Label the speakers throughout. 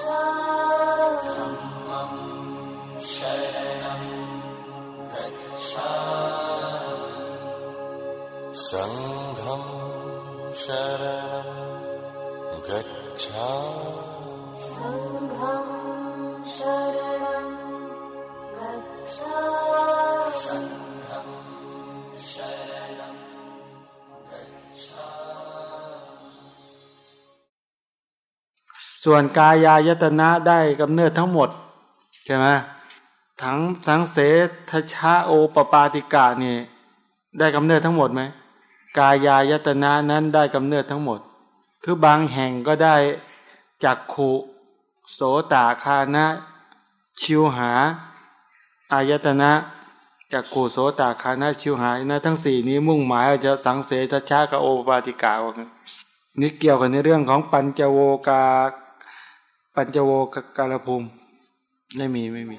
Speaker 1: सङ्घं शरणं गच्छामि।
Speaker 2: सङ्घं शरणं गच्छामि
Speaker 3: ส่วนกายายตนะได้กำเนิดทั้งหมดใช่ไหมทั้งสังเสทชาโอปปาติกะนี่ได้กำเนิดทั้งหมดไหมกายายตนะนั้นได้กำเนิดทั้งหมด คือบางแห่งก็ได้จักขุโสตาคานะชิวหา อายตนะจักขุโสตาคานะชิวหานะทั้งสี่นี้มุ่งหมายจะสังเสทชากับโอปปาติกะว่างั้นนี่เกี่ยวกันในเรื่องของปัญจโวกา ปัญจโวกาลภูมิ ไม่มีไม่มี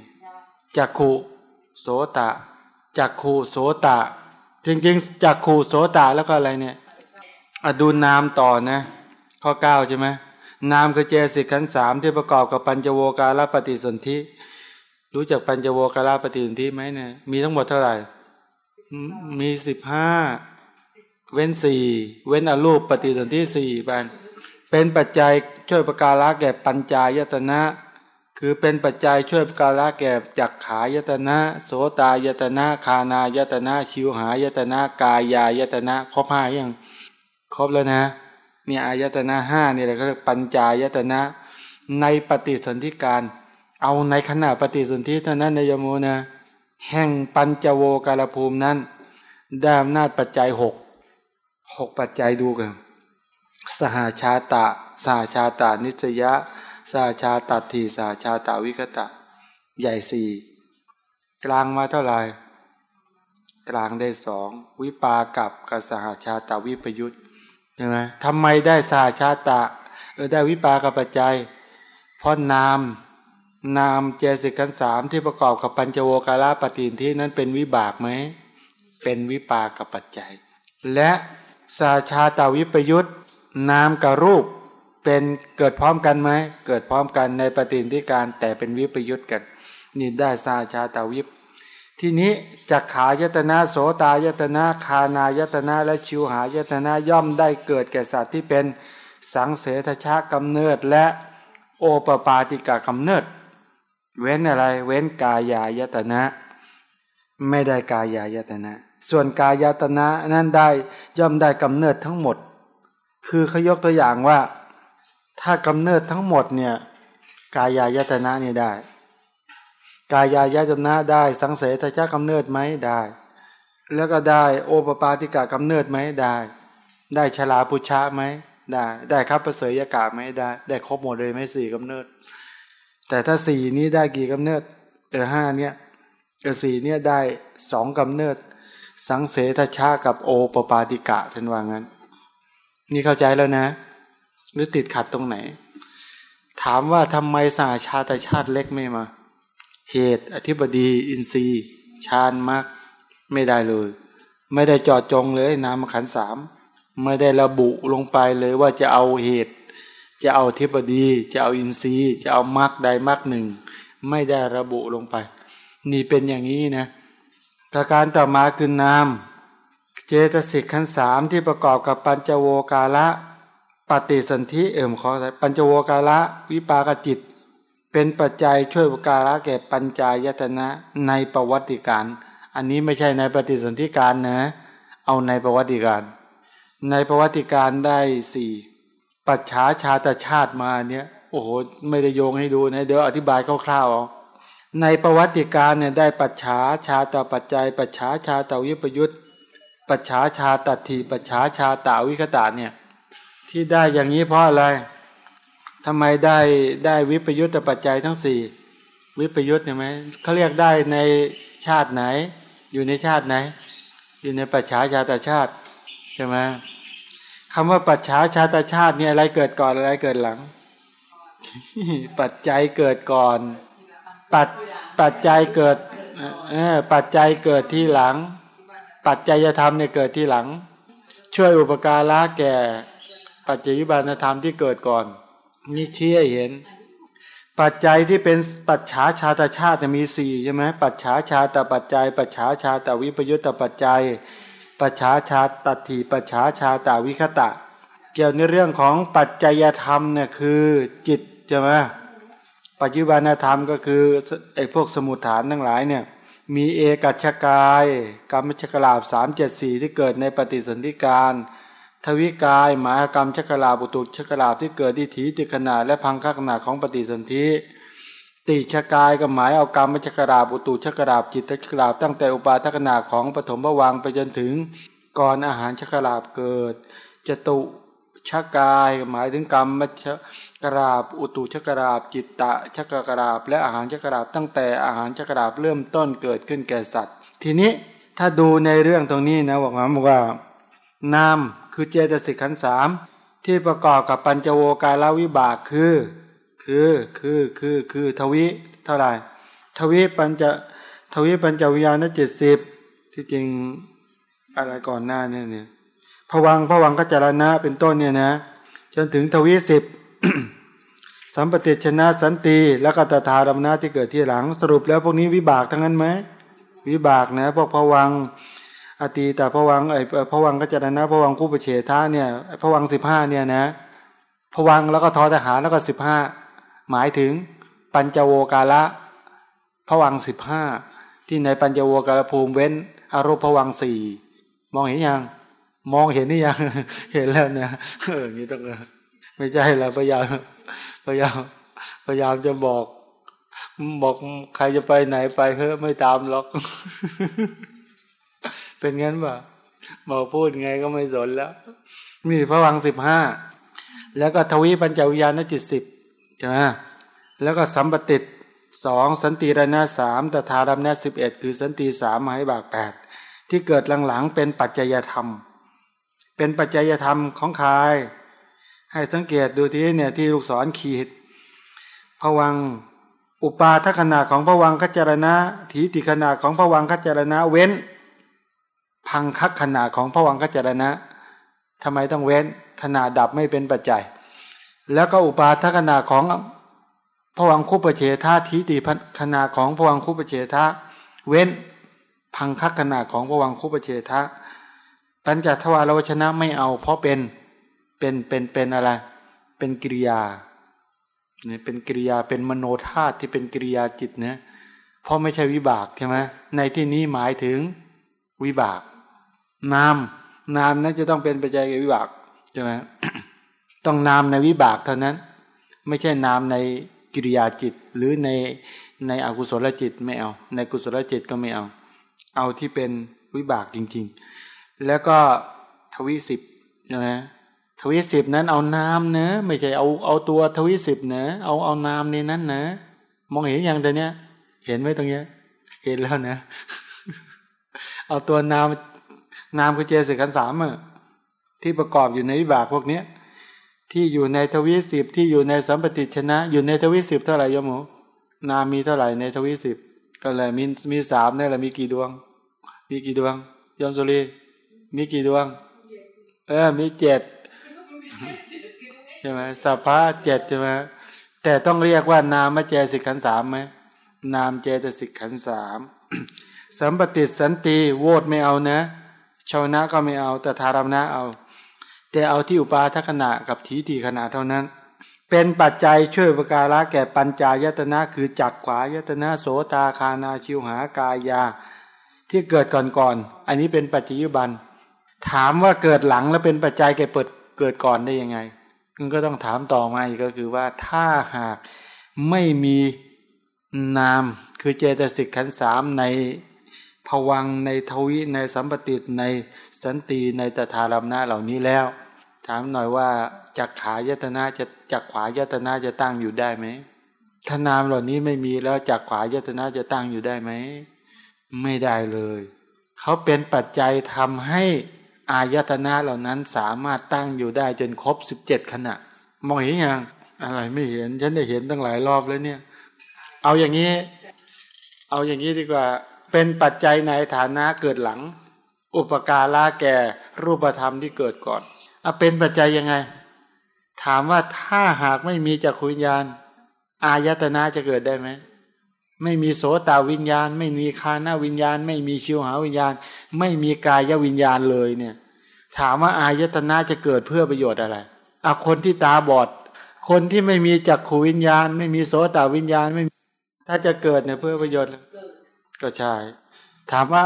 Speaker 3: จักขุโสตะจักขุโสตะ จริงๆจักขุโสตะแล้วก็อะไรเนี่ยอดูนามต่อนะ ข้อเก้าใช่ไหมนามคือเจสิกขันสามที่ประกอบกับปัญจโวการปฏิสนธิรู้จักปัญจโวการปฏิสนธิไหมเนี่ยมีทั้งหมดเท่าไหร่มมีสิบห้าเว้นสี่เว้นอรูปปฏิสนธิสี่ปัน เป็นปัจจัยช่วยประการะแก่ปัญจายตนะ คือเป็นปัจจัยช่วยประการะแก่จักขายตนะ โสตายตนะ คานายตนะ ชิวหายตนะ กายายตนะครบห้ายังครบแล้วนะเนี่ยอายตนะห้านี่แหละก็ปัญจายตนะ ในปฏิสนธิการ เอาในขณะปฏิสนธิเท่านั้นในยโมนะแห่งปัญจโวการภูมินั้นได้อำนาจปัจจัยหกหกปัจจัยดูกัน สหาชาตะสหาชาตานิสยะสหาชาตทีสหาชาตาวิกตะ ใหญ่สี่กลางมาเท่าไหร่กลางได้สองวิปากับกับสหาชาตาวิปยุตใช่ไหมทำไมได้สหาชาตะเออได้วิปากับปัจจัยเพราะนามนามเจสิกันสามที่ประกอบกับปัญจโวการาปฏินที่นั้นเป็นวิบากไหมเป็นวิปากับปัจจัย และสาชาตาวิปยุต นามกับรูปเป็นเกิดพร้อมกันไหมเกิดพร้อมกันในปฏิทิการแต่เป็นวิปยุตกัน นี่ได้สาชาตาวิป ทีนี้จักขายตนะโสตายตนะคานายตนะและชิวหายตนะย่อมได้เกิดแก่สัตว์ที่เป็นสังเสทชะกำเนิดและโอปปาติกากำเนิด เว้นอะไรเว้นกายายตนะ ไม่ได้กายายตนะ ส่วนกายตนะนั้นได้ย่อมได้กำเนิดทั้งหมด คือเขายกตัวอย่างว่าถ้ากำเนิดทั้งหมดเนี่ยกายายตนะเนี่ยได้ กายายตนะได้สังเสทชากำเนิดไหมได้ แล้วก็ได้โอปปาติกากำเนิดไหมได้ ได้ชลาพุชะไหมได้ ได้ครับประเสริยกาไหมได้ ได้ครบหมดเลยไหมสี่กำเนิด แต่ถ้าสี่นี้ได้กี่กำเนิดเออห้าเนี่ยเออสี่เนี่ยได้สองกำเนิด สังเสทชากับโอปปาติกะท่านว่างั้น นี่เข้าใจแล้วนะ หรือติดขัดตรงไหน ถามว่าทำไมสหชาติชาติเล็กไม่มา เหตุอธิบดี อินทรีย์ชาญมากไม่ได้เลย ไม่ได้จอดจงเลยนามขันสามไม่ได้ระบุลงไปเลยว่าจะเอาเหตุ จะเอาอธิบดี จะเอาอินทรีย์ จะเอามรรคใดมรรคหนึ่ง ไม่ได้ระบุลงไป นี่เป็นอย่างนี้นะประการต่อมาคือนาม เจตสิกขันสามที่ประกอบกับปัญจโวการะปฏิสนธิเอิ่มขออะไรปัญจโวการะวิปากจิต เป็นปัจจัยช่วยอุปการะแก่ปัญจายตนะในประวัติการ อันนี้ไม่ใช่ในปฏิสนธิการนะ เอาในประวัติการ ในประวัติการได้สี่ปัจฉาชาตชาติมาเนี่ยโอ้โหไม่ได้โยงให้ดูนะเดี๋ยวอธิบายคร่าวๆเอาในประวัติการเนี่ยได้ปัจฉาชาตปัจจัย ปัจฉาชาตวิปยุต ปัจฉาชาตัทีปัจฉาชาตาวิคตาเนี่ย ที่ได้อย่างนี้เพราะอะไรทำไมได้ได้วิปยุตตปัจจัยทั้งสี่วิปยุตใช่ไหมเขาเรียกได้ในชาติไหน อยู่ในชาติไหน อยู่ในปัจฉาชาตชาติใช่ไหมคำว่าปัจฉาชาตชาติเนี่ยอะไรเกิดก่อนอะไรเกิดหลัง ปัจจัยเกิดก่อน ปัจปัจจัยเกิดเออปัจจัยเกิดที่หลัง ปัจจัยธรรมเนี่ยเกิดที่หลัง ช่วยอุปการะแก่ ปัจจัยบานธรรมที่เกิดก่อน นี่เชี่ยเห็น ปัจจัยที่เป็นปัจฉาชาตชาติมีสี่ใช่ไหมปัจฉาชาตปัจจัย ปัจฉาชาตวิปยุตตปัจจัย ปัจฉาชาตัติปัจฉาชาตวิคตะ เกี่ยวในเรื่องของปัจจัยธรรมเนี่ยคือจิตใช่ไหมปัจจุบันธรรมก็คือไอ้พวกสมุทฐานทั้งหลายเนี่ย มีเอกัชกาย กรรมชกลาบสามเจ็ดสี่ที่เกิดในปฏิสนธิการ ทวิกายหมายกรรมชกลาบุตุชกลาบที่เกิดที่ถีติขนาดและพังคขนาดของปฏิสนธิติชกายก็หมายเอากรรมชกลาบุตุชกลาบจิตชกลาบตั้งแต่อุปาทขนาของปฐมวังไปจนถึงก่อนอาหารชกลาบเกิดจตุชกายหมายถึงกรรมมช กราบอุตุชกราบจิตตะชกกราบ และอาหารชกราบตั้งแต่อาหารชกราบเริ่มต้นเกิดขึ้นแก่สัตว์ ทีนี้ถ้าดูในเรื่องตรงนี้นะบอกว่า นามคือเจตสิกขันสามที่ประกอบกับปัญจโวการวิบากคือ คือคือคือคือทวิเท่าไหร่ทวิปัญจทวิปัญจวิญญาณเจ็ดสิบที่จริงอะไรก่อนหน้าเนี่ยเนี่ยผวังผวังกัจจารณะเป็นต้นเนี่ยนะ จนถึงทวิสิบ สัมปติชนะสันติแล้วก็ตถารมนาที่เกิดที่หลัง สรุปแล้วพวกนี้วิบากทั้งนั้นไหมวิบากนะพวกผวังอตีแต่ผวังไอ้ผวังกัจจารณะผวังคู่ประเฉทาเนี่ยผวังสิบห้าเนี่ยนะผวังแล้วก็ทอทหารแล้วก็สิบห้าหมายถึงปัญจโวกาละผวังสิบห้าที่ในปัญจโวกาลภูมิเว้นอารมณ์ผวังสี่มองเห็นยังมองเห็นนี่ยังเห็นแล้วเนี่ยเออนี่ต้อง ไม่ใช่เราพยายามพยายามพยายามจะบอก บอกใครจะไปไหนไปเฮ้ยไม่ตามหรอก เป็นงั้นป่ะบอกพูดไงก็ไม่สนแล้วนี่พระวังสิบห้าแล้วก็ทวีปัญจวิญญาณจิตสิบใช่ไหมแล้วก็สัมปติสองสันติรณะสามตถารัมนะสิบเอ็ดคือสันติสามหมายบากแปดที่เกิดหลังๆเป็นปัจจัยธรรม เป็นปัจจัยธรรมของใคร ให้สังเกตดูที่เนี่ยที่ลูกศรขีดผวังอุปาทขนาของผวังคัจรณะถีติขนาของผวังคัจรณะเว้น พังคักขนาของผวังคัจรณะทำไมต้องเว้นขนาดดับไม่เป็นปัจจัย แล้วก็อุปาทขนาของผวังคุปเฉทาทีติขนาของผวังคุปเฉทาเว้น พังคักขนาของผวังคุปเฉทาปัญจทวารวชนะไม่เอาเพราะเป็น เป็นเป็นเป็นอะไร เป็นกิริยาเนี่ยเป็นกิริยาเป็นมโนธาตุที่เป็นกิริยาจิตเนี่ยเพราะไม่ใช่วิบากใช่ไหมในที่นี้หมายถึงวิบาก นาม นามนั้นจะต้องเป็นปัจจัยกับวิบากใช่ไหมต้องนามในวิบากเท่านั้น ไม่ใช่นามในกิริยาจิต หรือในในอกุศลจิตไม่เอา ในกุศลจิตก็ไม่เอา เอาที่เป็นวิบากจริง ๆ แล้วก็ทวิสิบใช่ไหม ทวิสิบนั้นเอานามเนะไม่ใช่เอาเอาตัวทวิสิบเนะเอาเอานามในนั้นเนะมองเห็นอย่างแต่เนี้ยเห็นไหมตรงเนี้ย เห็นแล้วนะเอาตัวนามนามคือเจสิกันสามอะที่ประกอบอยู่ในวิบากพวกเนี้ย ที่อยู่ในทวิสิบที่อยู่ในสัมปติชนะ อยู่ในทวิสิบเท่าไหร่ยมหมูนามมีเท่าไหร่ในทวิสิบก็เลยมีมีสามนี่แหละมีกี่ดวง มีกี่ดวงยมสุรีมีกี่ดวง เออ มีเจ็ด ใช่ไหมสัพพะเจ็ดใช่ไหมแต่ต้องเรียกว่านามเจสิกขันสามไหมนามเจตสิกขันสามสัมปติสันติโวดไม่เอานะชาวนะก็ไม่เอาแต่ธารมนะเอา แต่เอาที่อุปาทขณะกับทีทีขณะเท่านั้น เป็นปัจจัยช่วยประการะแก่ปัญจายตนะคือจักขวายตนะโสตาคานาชิวหากายา ที่เกิดก่อนก่อนอันนี้เป็นปัจจยุบัน ถามว่าเกิดหลังแล้วเป็นปัจจัยแก่เปิด เกิดก่อนได้ยังไงมันก็ต้องถามต่อมาอีกก็คือว่าถ้าหากไม่มีนามคือเจตสิกขันสามในผวังในทวิในสัมปติในสันติในตถารมนะเหล่านี้แล้ว ถามหน่อยว่าจักขายตนะจะจักขวายตนะจะตั้งอยู่ได้ไหมถ้านามเหล่านี้ไม่มีแล้วจักขวายตนะจะตั้งอยู่ได้ไหมไม่ได้เลย เขาเป็นปัจจัยทำให้ อายตนะเหล่านั้นสามารถตั้งอยู่ได้จนครบสิบเจ็ดขณะ มองเห็นยังอะไรไม่เห็น ฉันได้เห็นตั้งหลายรอบแล้วเนี่ย เอาอย่างนี้ เอาอย่างนี้ดีกว่า เป็นปัจจัยในฐานะเกิดหลัง อุปการะแก่รูปธรรมที่เกิดก่อนเอาเป็นปัจจัยยังไง ถามว่าถ้าหากไม่มีจักขุญญาณอายตนะจะเกิดได้ไหม ไม่มีโสตวิญญาณ ไม่มีคานาวิญญาณ ไม่มีชิวหาวิญญาณ ไม่มีกายวิญญาณเลยเนี่ย ถามว่าอายตนะจะเกิดเพื่อประโยชน์อะไรอะคนที่ตาบอด คนที่ไม่มีจักขูวิญญาณ ไม่มีโสตวิญญาณไม่ถ้าจะเกิดเนี่ยเพื่อประโยชน์ก็ใช่ถามว่า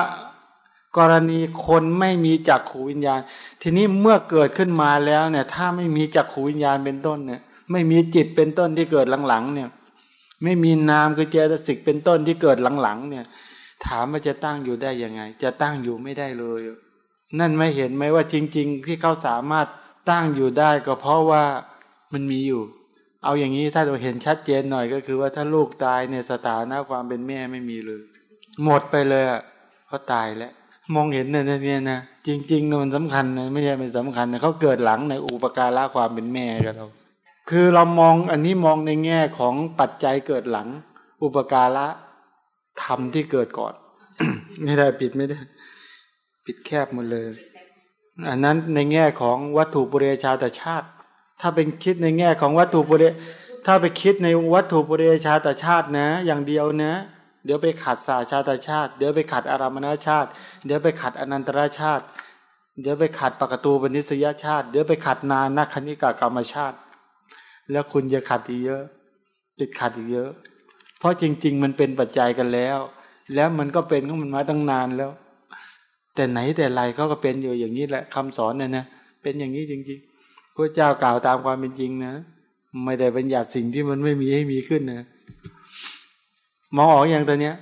Speaker 3: กรณีคนไม่มีจักขูวิญญาณ ทีนี้เมื่อเกิดขึ้นมาแล้วเนี่ย ถ้าไม่มีจักขูวิญญาณเป็นต้นเนี่ย ไม่มีจิตเป็นต้นที่เกิดหลังๆเนี่ย ไม่มีนามคือเจตสิกเป็นต้นที่เกิดหลังๆเนี่ย ถามว่าจะตั้งอยู่ได้ยังไง จะตั้งอยู่ไม่ได้เลย นั่นไม่เห็นไหมว่าจริง ๆ ที่เขาสามารถตั้งอยู่ได้ก็เพราะว่ามันมีอยู่ เอาอย่างนี้ถ้าเราเห็นชัดเจนหน่อยก็คือว่าถ้าลูกตายเนี่ยสถานะความเป็นแม่ไม่มีเลย หมดไปเลยเพราะตายแล้วมองเห็นเนี่ยเนี่ยนะจริงๆมันสำคัญนะไม่ใช่ไม่สำคัญนะเขาเกิดหลังในอุปการะความเป็นแม่กับเรา คือเรามองอันนี้มองในแง่ของปัจจัยเกิดหลัง อุปการะธรรมที่เกิดก่อนไม่ได้ปิดไม่ได้ ปิดแคบหมดเลย อันนั้นในแง่ของวัตถุปุเรชาตชาติ ถ้าเป็นคิดในแง่ของวัตถุปุเรถ้าไปคิดในวัตถุปุเรชาตชาตินะ อย่างเดียวนะ เดี๋ยวไปขัดสาชาตชาติ เดี๋ยวไปขัดอารามณชาติ เดี๋ยวไปขัดอนันตรชาติ เดี๋ยวไปขัดปกตูปนิสยชาติ เดี๋ยวไปขัดนานักคณิกากรรมชาติ แล้วคุณจะขัดอีกเยอะ ติดขัดอีกเยอะ เพราะจริง ๆ มันเป็นปัจจัยกันแล้ว แล้วมันก็เป็นของมันมาตั้งนานแล้ว แต่ไหนแต่ไรเขาก็เป็นอยู่อย่างนี้แหละคำสอนเนี่ยนะเป็นอย่างนี้จริงๆพระเจ้ากล่าวตามความเป็นจริงนะไม่ได้บัญญัติสิ่งที่มันไม่มีให้มีขึ้นนะมองออกอย่างตัวเนี้ย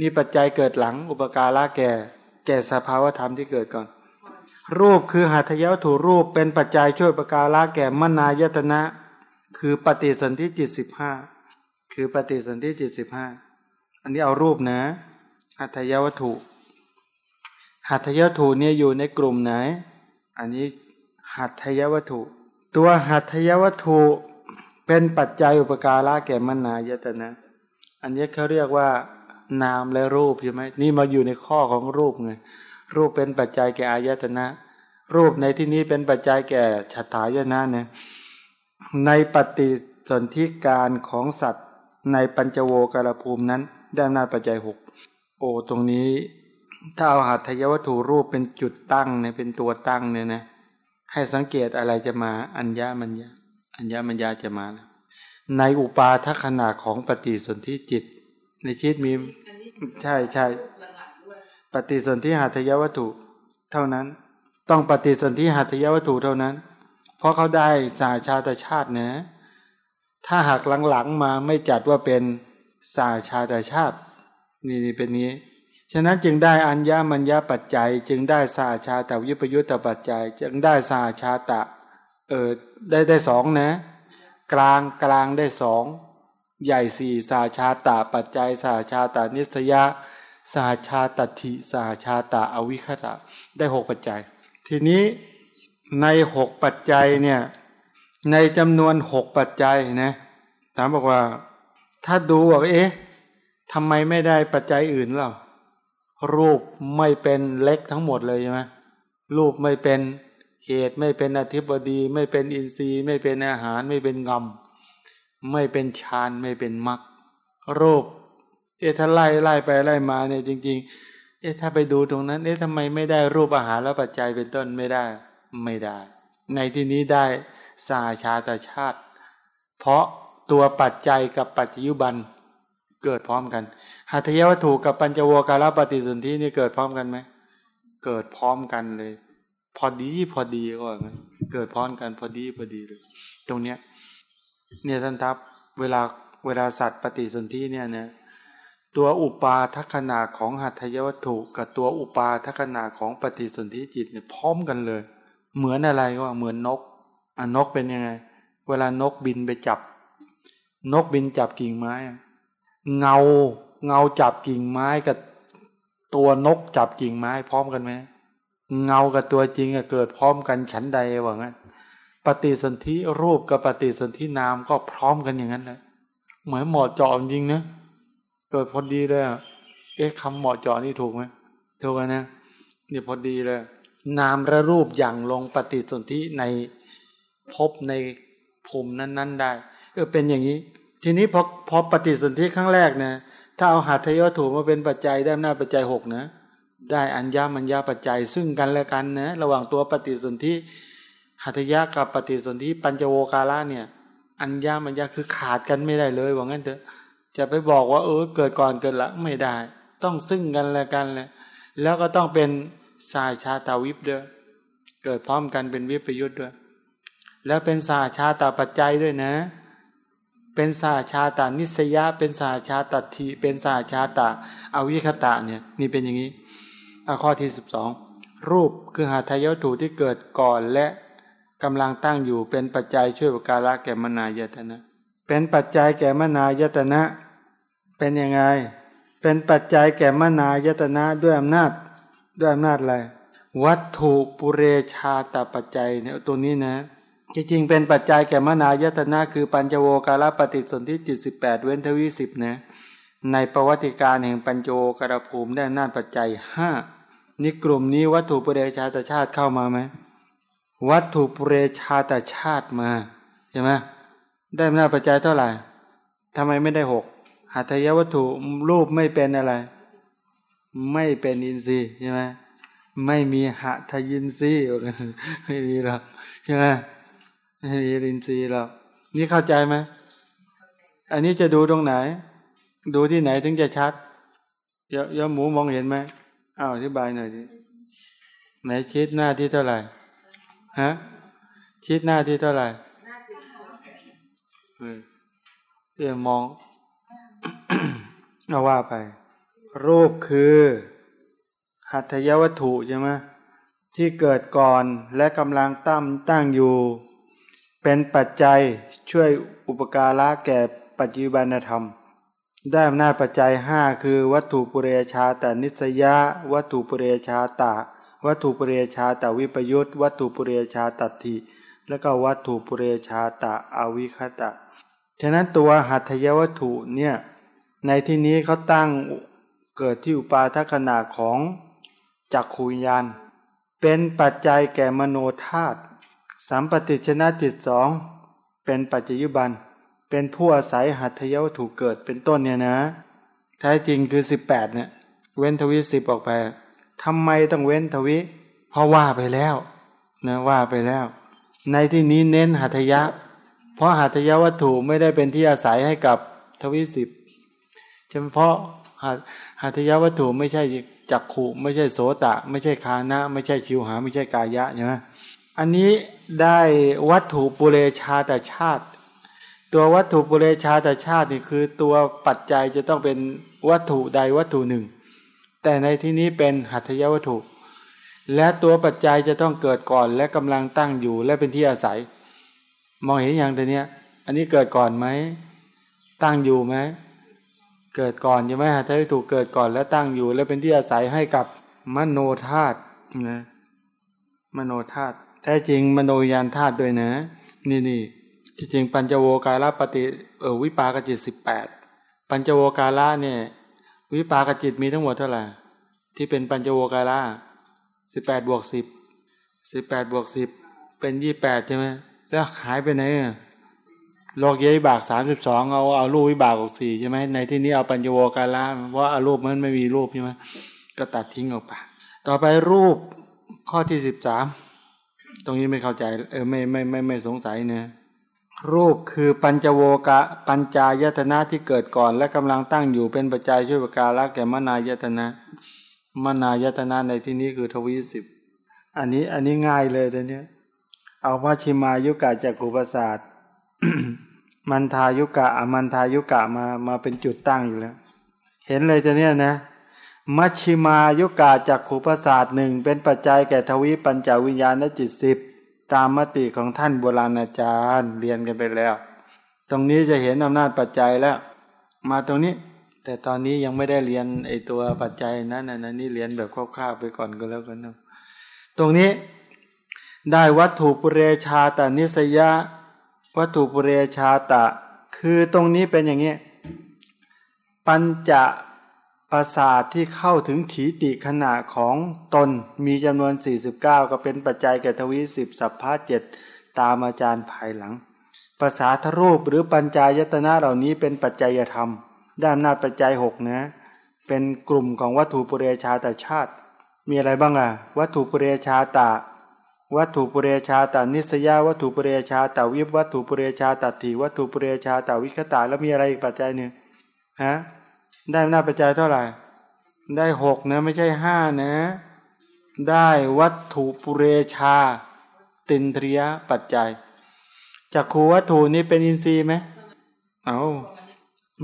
Speaker 3: นี่ปัจจัยเกิดหลังอุปการะแก่ แก่สภาวธรรมที่เกิดก่อน รูปคือหัตถยวัตถุรูปเป็นปัจจัยช่วยประการะแก่มนายตนะ คือปฏิสนธิจิตสิบห้าคือปฏิสนธิจิตสิบห้าอันนี้เอารูปนะหัตถยวัตถุ หัตถยวัตถุเนี่ยอยู่ในกลุ่มไหน อันนี้หัตถยวัตถุ ตัวหัตถยวัตถุเป็นปัจจัยอุปการะแก่มนายตนะ อันนี้เขาเรียกว่านามและรูปใช่ไหมนี่มาอยู่ในข้อของรูปไงรูปเป็นปัจจัยแก่อายตนะ รูปในที่นี้เป็นปัจจัยแก่ฉัตรายนะเนี่ย ในปฏิสนธิการของสัตว์ ในปัญจโวการภูมินั้นได้อำนาจปัจจัยหกโอ้ตรงนี้ ถ้าเอาหัตถยวัตถุรูปเป็นจุดตั้งเนี่ยเป็นตัวตั้งเนี่ยนะให้สังเกตอะไรจะมาอัญญามัญญาอัญญามัญญาจะมาในอุปาทัขณะของปฏิสนธิจิต ในชีตมีใช่ใช่ปฏิสนธิหัตถยวัตถุ เท่านั้น ต้องปฏิสนธิหัตถยวัตถุเท่านั้น เพราะเขาได้สาชาตชาตินะ ถ้าหากหลังๆมาไม่จัดว่าเป็นสาชาตชาตินี่นี่เป็นนี้ ฉะนั้นจึงได้อัญญามัญญาปัจจัย จึงได้สาชาตวิปยุตตปัจจัย จึงได้สาชาตะเออได้ได้สองนะ กลางกลางได้สองใหญ่สี่สาชาตะปัจจัยสาชาตานิสยาสาชาตติสาชาตะอวิคตะได้หกปัจจัย ทีนี้ ในหกปัจจัยเนี่ย ในจำนวนหกปัจจัยนะถามบอกว่า ถ้าดูบอกเอ๊ะทำไมไม่ได้ปัจจัยอื่นเล่ารูปไม่เป็นเล็กทั้งหมดเลยใช่ไหมรูปไม่เป็นเหตุไม่เป็นอธิบดี ไม่เป็นอินทรีย์ ไม่เป็นอาหารไม่เป็นงำไม่เป็นฌานไม่เป็นมรรครูป เอ๊ะถ้าไล่ไล่ไปไล่มาเนี่ยจริง ๆ เอ๊ะถ้าไปดูตรงนั้น เอ๊ะทำไมไม่ได้รูปอาหารแล้วปัจจัยเป็นต้นไม่ได้ ไม่ได้ ในที่นี้ได้สาชาตชาติ เพราะตัวปัจจัยกับปัจจุบันเกิดพร้อมกันหัตถยวัตถุกับปัญจโวการปฏิสนธินี่เกิดพร้อมกันไหมเกิดพร้อมกันเลย พอดีพอดีก็ว่าเกิดพร้อมกันพอดีพอดีเลย ตรงเนี้ย เนี่ยท่านทับเวลาเวลาสัตว์ปฏิสนธิเนี่ยเนะตัวอุปาทัขนาของหัตถยวัตถุ กับตัวอุปาทัขนาของปฏิสนธิจิตเนี่ยพร้อมกันเลย เหมือนอะไรก็ว่าเหมือนนกอะนกเป็นยังไง เวลานกบินไปจับ นกบินจับกิ่งไม้อะเงาเงาจับกิ่งไม้กับตัวนกจับกิ่งไม้พร้อมกันไหมเงากับตัวจริงเกิดพร้อมกันฉันใดว่างั้นปฏิสนธิรูปกับปฏิสนธินามก็พร้อมกันอย่างนั้นเลยเหมือนเหมาะเจาะจริงนะเกิดพอดีเลยเอ๊ะคำเหมาะเจาะนี่ถูกไหมถูกนะนี่พอดีเลย นามและรูปอย่างลงปฏิสนธิในพบในภูมินั้น ๆ ได้เออเป็นอย่างนี้ ทีนี้พอพอปฏิสนธิครั้งแรกนะถ้าเอาหัตถยถุมาเป็นปัจจัยได้หน้าปัจจัยหกนะ ได้อัญญามัญญาปัจจัย ซึ่งกันและกันนะระหว่างตัวปฏิสนธิหัตถยะกับปฏิสนธิปัญจโวกาละเนี่ย อัญญามัญญาคือขาดกันไม่ได้เลยว่างั้นเถอะจะไปบอกว่าเออเกิดก่อนเกิดหลังไม่ได้ ต้องซึ่งกันและกันเลยแล้วก็ต้องเป็น สาชาตาวิปด้วยเกิดพร้อมกันเป็นวิปยุทธ์ด้วย แล้วเป็นสาชาตาปัจจัยด้วยนะ เป็นสาชาตานิสยาเป็นสาชาตทีเป็นสาชาตาอาวิคตะเนี่ยนี่เป็นอย่างนี้ข้อที่สิบสองรูปคือหาทายวัตถุที่เกิดก่อนและกำลังตั้งอยู่เป็นปัจจัยช่วยประการะแก่มนายตนะ เป็นปัจจัยแก่มนายตนะ เป็นยังไง เป็นปัจจัยแก่มนายตนะด้วยอำนาจ ด้วยอำนาจอะไรวัตถุปุเรชาตปัจจัยเนี่ยตัวนี้นะจริงๆเป็นปัจจัยแก่มนายตนะคือปัญจโวการปฏิสนธิจิตสิบแปดเว้นทวีสิบนะในประวัติการแห่งปัญโจกรภูมิได้อำนาจปัจจัยห้านี่กลุ่มนี้วัตถุปุเรชาตชาติเข้ามาไหมวัตถุปุเรชาตชาติมาใช่ไหมได้อำนาจปัจจัยเท่าไหร่ทำไมไม่ได้หกหัตถยวัตถุรูปไม่เป็นอะไร ไม่เป็นอินทรีย์ใช่ไหมไม่มีหะทยินทรีย์ไม่มีหรอกใช่ไหมไม่มีอินทรีย์หรอกนี่เข้าใจไหมอันนี้จะดูตรงไหน ดูที่ไหนถึงจะชัดยยอหมูมองเห็นไหมอ้าวอธิบายหน่อยดิไหนชิดหน้าที่เท่าไหร่ฮะชิดหน้าที่เท่าไหร่เดี๋ยวมองเอาว่าไป รูปคือ หัตถยวัตถุใช่ไหมที่เกิดก่อนและกำลังตั้มตั้งอยู่ เป็นปัจจัยช่วยอุปการะแก่ปัจจุบันธรรม ได้อำนาจปัจจัยห้าคือวัตถุปุเรชาแตานิสยะ วัตถุปุเรชาตาวัตถุปุเรชาตาวิปยุตวัตถุปุเรชาตัติแล้วก็วัตถุปุเรชาตาอวิคตะ ฉะนั้นตัวหัตถยวัตถุเนี่ยในที่นี้เขาตั้ง เกิดที่อุปาทัขณะของจักขุยานเป็นปัจจัยแก่มโนธาตุสัมปติชนะจิตสองเป็นปัจจยุบัน เป็นผู้อาศัยหัตถยวัตถุเกิดเป็นต้นเนี่ยนะแท้จริงคือสิบแปดเนี่ย เว้นทวิสิบออกไปทำไมต้องเว้นทวิเพราะว่าไปแล้วนะว่าไปแล้ว ในที่นี้เน้นหัตถยะ เพราะหัตถยวัตถุไม่ได้เป็นที่อาศัยให้กับทวิสิบเฉพาะ หัตถยวัตถุไม่ใช่จักขุไม่ใช่โสตะ ไม่ใช่คานะ ไม่ใช่ชิวหา ไม่ใช่กายะใช่ไหมอันนี้ได้วัตถุปุเรชาแต่ชาติ ตัววัตถุปุเรชาแต่ชาตินี่คือตัวปัจจัยจะต้องเป็นวัตถุใดวัตถุหนึ่ง แต่ในที่นี้เป็นหัตถยวัตถุ และตัวปัจจัยจะต้องเกิดก่อนและกำลังตั้งอยู่และเป็นที่อาศัย มองเห็นอย่างตัวเนี้ย อันนี้เกิดก่อนไหมตั้งอยู่ไหม เกิดก่อนใช่ไหมถ้าถูกเกิดก่อนแล้วตั้งอยู่ แล้วเป็นที่อาศัยให้กับมโนธาตุนะมโนธาตุแท้จริงมโนยานธาตุด้วยนะ นี่นี่ที่จริงปัญจโวการะปฏิเออวิปากจิตสิบแปดปัญจโวการะเนี่ย วิปากจิตมีทั้งหมดเท่าไหร่ที่เป็นปัญจโวการะสิบแปดบวกสิบสิบแปดบวกสิบเป็นยี่แปดใช่ไหมแล้วหายไปไหนอะ โลกยวิบากสามสิบสองเอาเอารูปวิบากออกสี่ใช่ไหมในที่นี้เอาปัญญโวการะเพราะอารูปมันไม่มีรูปใช่ไหมก็ตัดทิ้งออกไป ต่อไปรูปข้อที่สิบสามตรงนี้ไม่เข้าใจเออไม่ไม่ไม่ไม่สงสัยเนะรูปคือปัญจโวกะปัญจายตนะที่เกิดก่อน และกำลังตั้งอยู่เป็นปัจจัยช่วยประการะแก่มนายตนะมนายตนะในที่นี้คือทวีสิบอันนี้อันนี้ง่ายเลยแต่เนี้ยเอาพระชิมายุกะจากกุปศาสตร์ มันทายุกะอมันทายุกะมามาเป็นจุดตั้งอยู่แล้ว เห็นเลยจะเนี่ยนะ มัชชิมายุกาจากขูประสาทหนึ่งเป็นปัจจัยแก่ทวิปัญจวิญญาณจิตสิบตามมติของท่านโบราณอาจารย์เรียนกันไปแล้ว ตรงนี้จะเห็นอำนาจปัจจัยแล้ว มาตรงนี้ แต่ตอนนี้ยังไม่ได้เรียนไอตัวปัจจัยนั้นนะนี่เรียนแบบคร่าวๆไปก่อนก็แล้วกันนะตรงนี้ได้วัตถุปุเรชาตานิสยะ วัตถุปุเรชาตะ คือตรงนี้เป็นอย่างนี้ ปัญจะประสาทที่เข้าถึงถีติขณะของตนมีจำนวน 49 ก็เป็นปัจจัยแก่ทวีสิบสัพพะเจ็ดตามอาจารย์ภายหลังภาษาทรูปหรือปัญจายตนะเหล่านี้เป็นปัจจัยธรรม ด้านน้าปัจจัยหกนะ เป็นกลุ่มของวัตถุปุเรชาตชาติ มีอะไรบ้างอะวัตถุปุเรชาตา วัตถุปุเรชาตานิสยาวัตถุปุเรชาตาวิบวัตถุปุเรชาตถีวัตถุปุเรชาตาวิคตาแล้วมีอะไรอีกปัจจัยหนึ่งฮะได้หน้าปัจจัยเท่าไหร่ ได้หกนะไม่ใช่ห้านะ ได้วัตถุปุเรชา ตินทรียปัจจัยจากขูวัตถุนี้เป็นอินทรีย์ไหมเอา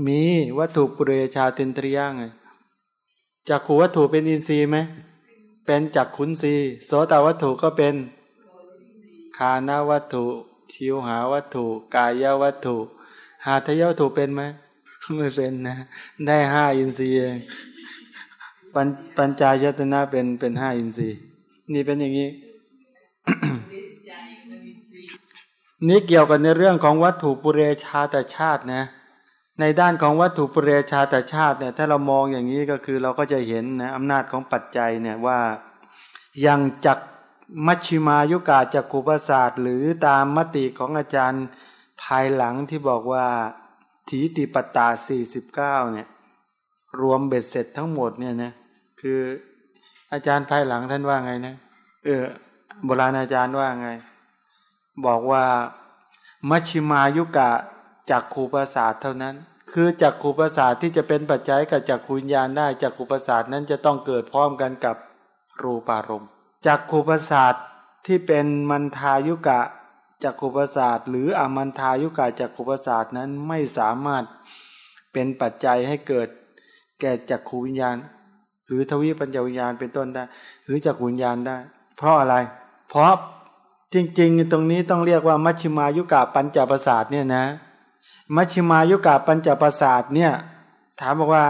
Speaker 3: มีวัตถุปุเรชาตินทรียไงจากขูวัตถุเป็นอินทรีย์ไหม เป็นจักขุนสีโสตวัตถุก็เป็นคานาวัตถุชิวหาวัตถุ กายวัตถุ หาทยวัตถุเป็นไหมไม่เป็นนะ ได้ห้าอินทรีย์ปัญปัญจายตนะเป็นเป็นห้าอินทรีย์ นี่เป็นอย่างนี้ นี่เกี่ยวกับในเรื่องของวัตถุปุเรชาตชาตินะ ในด้านของวัตถุปเรชาตชาติเนี่ยถ้าเรามองอย่างนี้ก็คือเราก็จะเห็นนะอำนาจของปัจจัยเนี่ยว่ายังจักมัชชิมายุกาจักขุปศาสตร์ หรือตามมติของอาจารย์ภายหลังที่บอกว่าถีติปตาสี่สิบเก้าเนี่ยรวมเบ็ดเสร็จทั้งหมดเนี่ยนะคืออาจารย์ภายหลังท่านว่าไงนะเออโบราณอาจารย์ว่าไง บอกว่ามัชชิมายุกะ จากขูปศาสตร์เท่านั้น คือจากขูปศาสตร์ที่จะเป็นปัจจัยกับจากขูญญาณได้จากขูปศาสตร์นั้นจะต้องเกิดพร้อมกันกับรูปารมณ์จากขูปศาสตร์ที่เป็นมันทายุกะจากขุปศาสตร์หรืออมันทายุกาจากขุปศาสตร์นั้นไม่สามารถเป็นปัจจัยให้เกิดแก่จักขูวิญญาณ หรือทวีปัญญวิญญาณเป็นต้นได้ หรือจักขูวิญญาณได้ เพราะอะไร เพราะจริง ๆ ตรงนี้ต้องเรียกว่ามัชฌิมายุกาปัญจประสาทเนี่ยนะ มัชฌิมายุกาปัญจประสาทเนี่ย ถามบอกว่า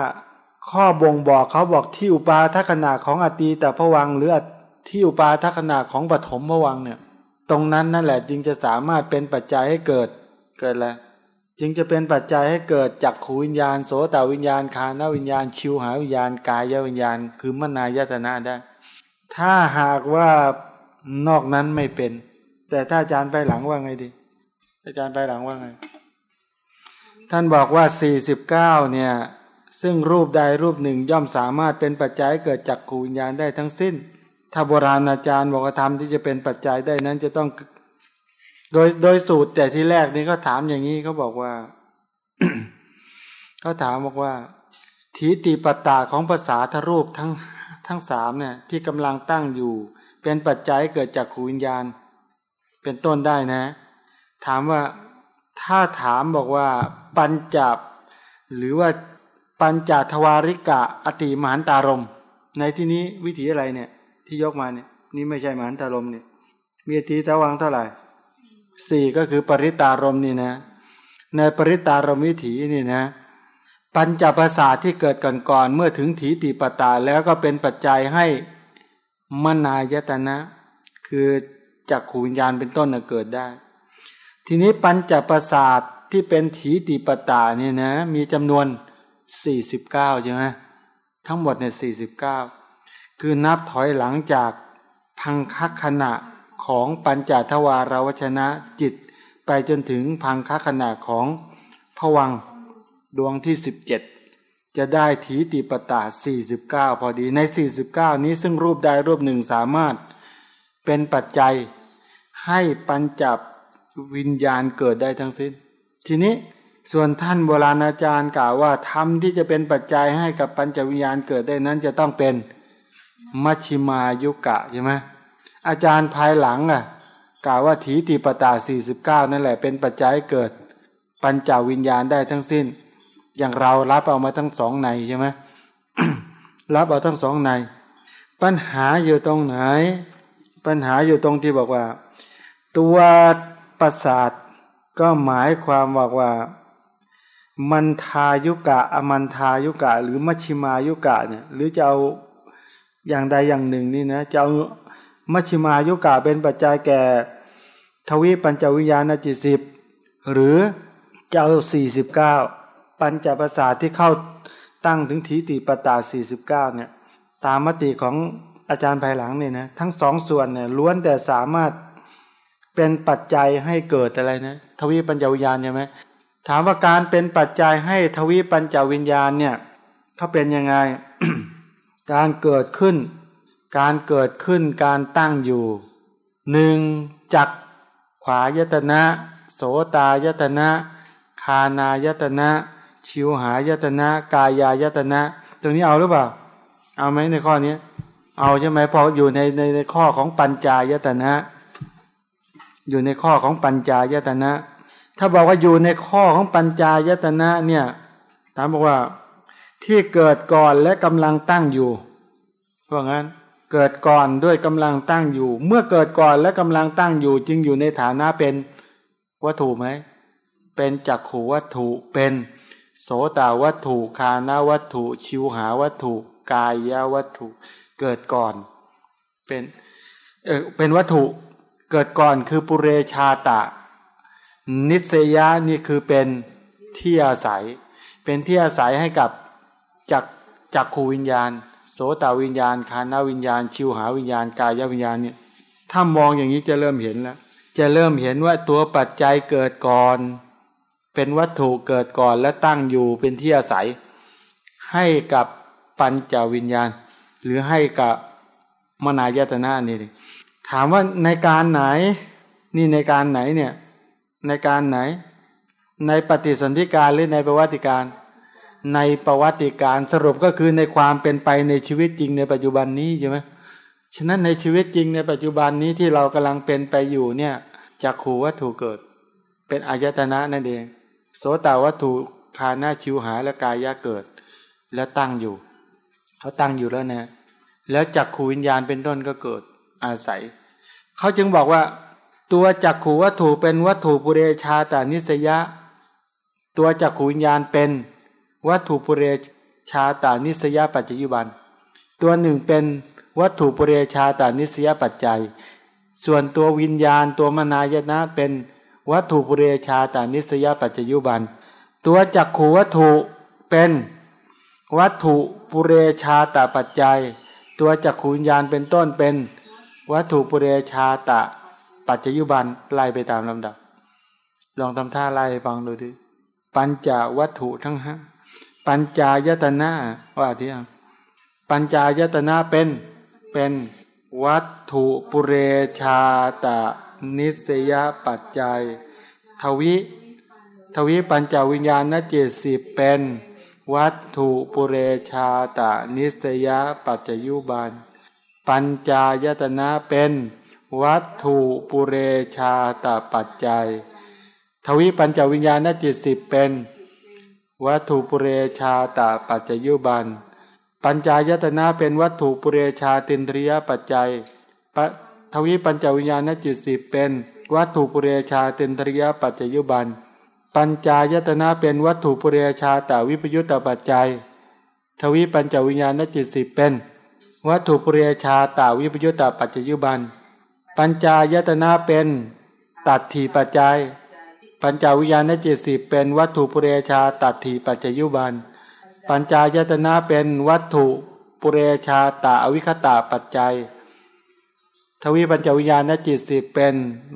Speaker 3: ข้อบ่งบอกเขาบอกที่อุปาทัขณะของอตีแต่พวังหรือที่อุปาทัขณะของปฐมพวังเนี่ย ตรงนั้นนั่นแหละจึงจะสามารถเป็นปัจจัยให้เกิดเกิดแล้วจึงจะเป็นปัจจัยให้เกิดจักขูวิญญาณโสตวิญญาณคานวิญญาณ ชิวหาวิญญาณกายวิญญาณ คือมนายตนะได้ ถ้าหากว่านอกนั้นไม่เป็น แต่ถ้าอาจารย์ไปหลังว่าไงดี อาจารย์ไปหลังว่าไง ท่านบอกว่าสี่สิบเก้าเนี่ย ซึ่งรูปใดรูปหนึ่งย่อมสามารถเป็นปัจจัยเกิดจักขูวิญญาณได้ทั้งสิ้น ถ้าโบราณอาจารย์บอกธรรมที่จะเป็นปัจจัยได้นั้นจะต้อง โดยโดยสูตรแต่ที่แรกนี้เขาถามอย่างนี้เขาบอกว่าเขาถามบอกว่าทีติปตาของภาษาทรูปทั้งทั้งสามเนี่ยที่กำลังตั้งอยู่ เป็นปัจจัยเกิดจากขูวิญญาณ เป็นต้นได้นะ ถามว่า ถ้าถามบอกว่าปัญจหรือว่าปัญจทวาริกะอติมหันตารม ในที่นี้วิธีอะไรเนี่ย ที่ยกมาเนี่ย นี่ไม่ใช่มหันตารมเนี่ยมีทีตะวังเท่าไหร่สี่ก็คือปริตารมนี่นะ ในปริตารมวิถีนี่นะ ปัญจภาษาที่เกิดก่อนก่อนเมื่อถึงถีติปตาแล้วก็เป็นปัจจัยให้มนายตนะ คือจักขูวิญญาณเป็นต้นเกิดได้ ทีนี้ปัญจประสาทที่เป็นถีติปตาเนี่ยนะ มีจำนวนสี่สิบเก้าใช่ไหมทั้งหมดเนี่ยสี่สิบเก้าคือนับถอยหลังจากพังคัขณะของปัญจทวารวชนะจิต ไปจนถึงพังคัขณะของผวังดวงที่สิบเจ็ดจะได้ถีติปตาสี่สิบเก้าพอดีในสี่สิบเก้านี้ซึ่งรูปใดรูปหนึ่งสามารถเป็นปัจจัยให้ปัญจ วิญญาณเกิดได้ทั้งสิ้น ทีนี้ส่วนท่านโบราณอาจารย์กล่าวว่าธรรมที่จะเป็นปัจจัยให้กับปัญจวิญญาณเกิดได้นั้นจะต้องเป็นมัชชิมายุกะใช่ไหมอาจารย์ภายหลังอะกล่าวว่าถีติปตาสี่สิบเก้านั่นแหละเป็นปัจจัยเกิดปัญจวิญญาณได้ทั้งสิ้น อย่างเรารับเอามาทั้งสองในใช่ไหมรับเอาทั้งสองใน ปัญหาอยู่ตรงไหน ปัญหาอยู่ตรงที่บอกว่า ตัว ประสาทก็หมายความบอกว่า มันทายุกะ อมันทายุกะ หรือมัชิมายุกะเนี่ยหรือจะเอาอย่างใดอย่างหนึ่งนี่นะจะเอามัชชิมายุกะเป็นปัจจัยแก่ ทวีปัญจวิญญาณจิตสิบหรือจะเอาสี่สิบเก้าปัญจประสาทที่เข้าตั้งถึงทีติปตาสี่สิบเก้าเนี่ยตามมติของอาจารย์ภายหลังเนี่ยนะทั้งสองส่วนเนี่ยล้วนแต่สามารถ เป็นปัจจัยให้เกิดอะไรนะทวีปัญจวิญญาณใช่ไหมถามว่าการเป็นปัจจัยให้ทวีปัญจวิญญาณเนี่ยเขาเป็นยังไง การเกิดขึ้น การเกิดขึ้นการตั้งอยู่หนึ่งจักขวายตนะ โสตายตนะ คานายตนะ ชิวหายตนะ กายายตนะ ตรงนี้เอาหรือเปล่า เอาไหมในข้อนี้ เอาใช่ไหมพออยู่ในในในข้อของปัญจายตนะ อยู่ในข้อของปัญจายตนะ ถ้าบอกว่าอยู่ในข้อของปัญจายตนะเนี่ยถามบอกว่าที่เกิดก่อนและกำลังตั้งอยู่เพราะงั้นเกิดก่อนด้วยกำลังตั้งอยู่ เมื่อเกิดก่อนและกำลังตั้งอยู่ จึงอยู่ในฐานะเป็นวัตถุไหมเป็นจักขูวัตถุเป็นโสตาวัตถุคานาวัตถุ ชิวหาวัตถุ กายวัตถุ เกิดก่อน เป็นเออเป็นวัตถุ เกิดก่อนคือปุเรชาตะ นิสยานี่คือเป็นที่อาศัย เป็นที่อาศัยให้กับจักจักขูวิญญาณ โสตวิญญาณคานาวิญญาณ ชิวหาวิญญาณกายวิญญาณเนี่ยถ้ามองอย่างนี้จะเริ่มเห็นแล้วจะเริ่มเห็นว่าตัวปัจจัยเกิดก่อน เป็นวัตถุเกิดก่อนและตั้งอยู่เป็นที่อาศัย ให้กับปัญจวิญญาณ หรือให้กับมนายตนะนี่ ถามว่าในการไหน นี่ในการไหนเนี่ย ในการไหน ในปฏิสนธิการหรือในประวัติการ ในประวัติการสรุปก็คือในความเป็นไปในชีวิตจริงในปัจจุบันนี้ใช่ไหมฉะนั้นในชีวิตจริงในปัจจุบันนี้ที่เรากำลังเป็นไปอยู่เนี่ยจากขูวัตถุเกิด เป็นอายตนะนั่นเอง โสตวัตถุคานาชิวหาและกายะเกิด แล้วตั้งอยู่เขาตั้งอยู่แล้วนะแล้วจักขูวิญญาณเป็นต้นก็เกิด อาศัย เขาจึงบอกว่า ตัวจักขูวัตถุเป็นวัตถุปุเรชาตานิสยะ ตัวจักขูวิญญาณเป็นวัตถุปุเรชาตานิสยปัจจยุบัน ตัวหนึ่งเป็นวัตถุปุเรชาตานิสยปัจจัย ส่วนตัววิญญาณตัวมนายนะเป็นวัตถุปุเรชาตานิสยปัจจยุบัน ตัวจักขูวัตถุเป็นวัตถุปุเรชาตาปัจจัย ตัวจักขูวิญญาณเป็นต้นเป็น วัตถุปุเรชาตะ ปัจจยุบันไล่ไปตามลำดับ ลองทำท่าไล่ฟังดูดิปัญจวัตถุทั้งห้าปัญจายตนะว่าที่ปัญจายตนะเป็นเป็นวัตถุปุเรชาตะ นิสยปัจจัย ทวิทวิปัญจวิญญาณเจสิบเป็น วัตถุปุเรชาตะ นิสยปัจจยุบัน ปัญจายตนะเป็นวัตถุปุเรชาตปัจจัย ทวิปัญจวิญญาณจิตสิบเป็นวัตถุปุเรชาตปัจจยุบัน ปัญจายตนะเป็นวัตถุปุเรชาตินทรียปัจจัยทวิปัญจวิญญาณจิตสิบเป็นวัตถุปุเรชาตินทรียปัจจยุบัน ปัญจายตนะเป็นวัตถุปุเรชาตาวิปยุตตปัจจัย ทวิปัญจวิญญาณจิตสิบเป็น วัตถุปุเรชาตาวิปยุตตาปัจจยุบัน ปัญจายตนะเป็นตัดถีปัจจัย ปัญจวิญญาณจิตสิเป็นวัตถุปุเรชาตัดถีปัจจยุบัน ปัญจายตนะเป็นวัตถุปุเรชาตาอวิคตาปัจจัย ทวีปัญจวิญญาณจิตสิเป็น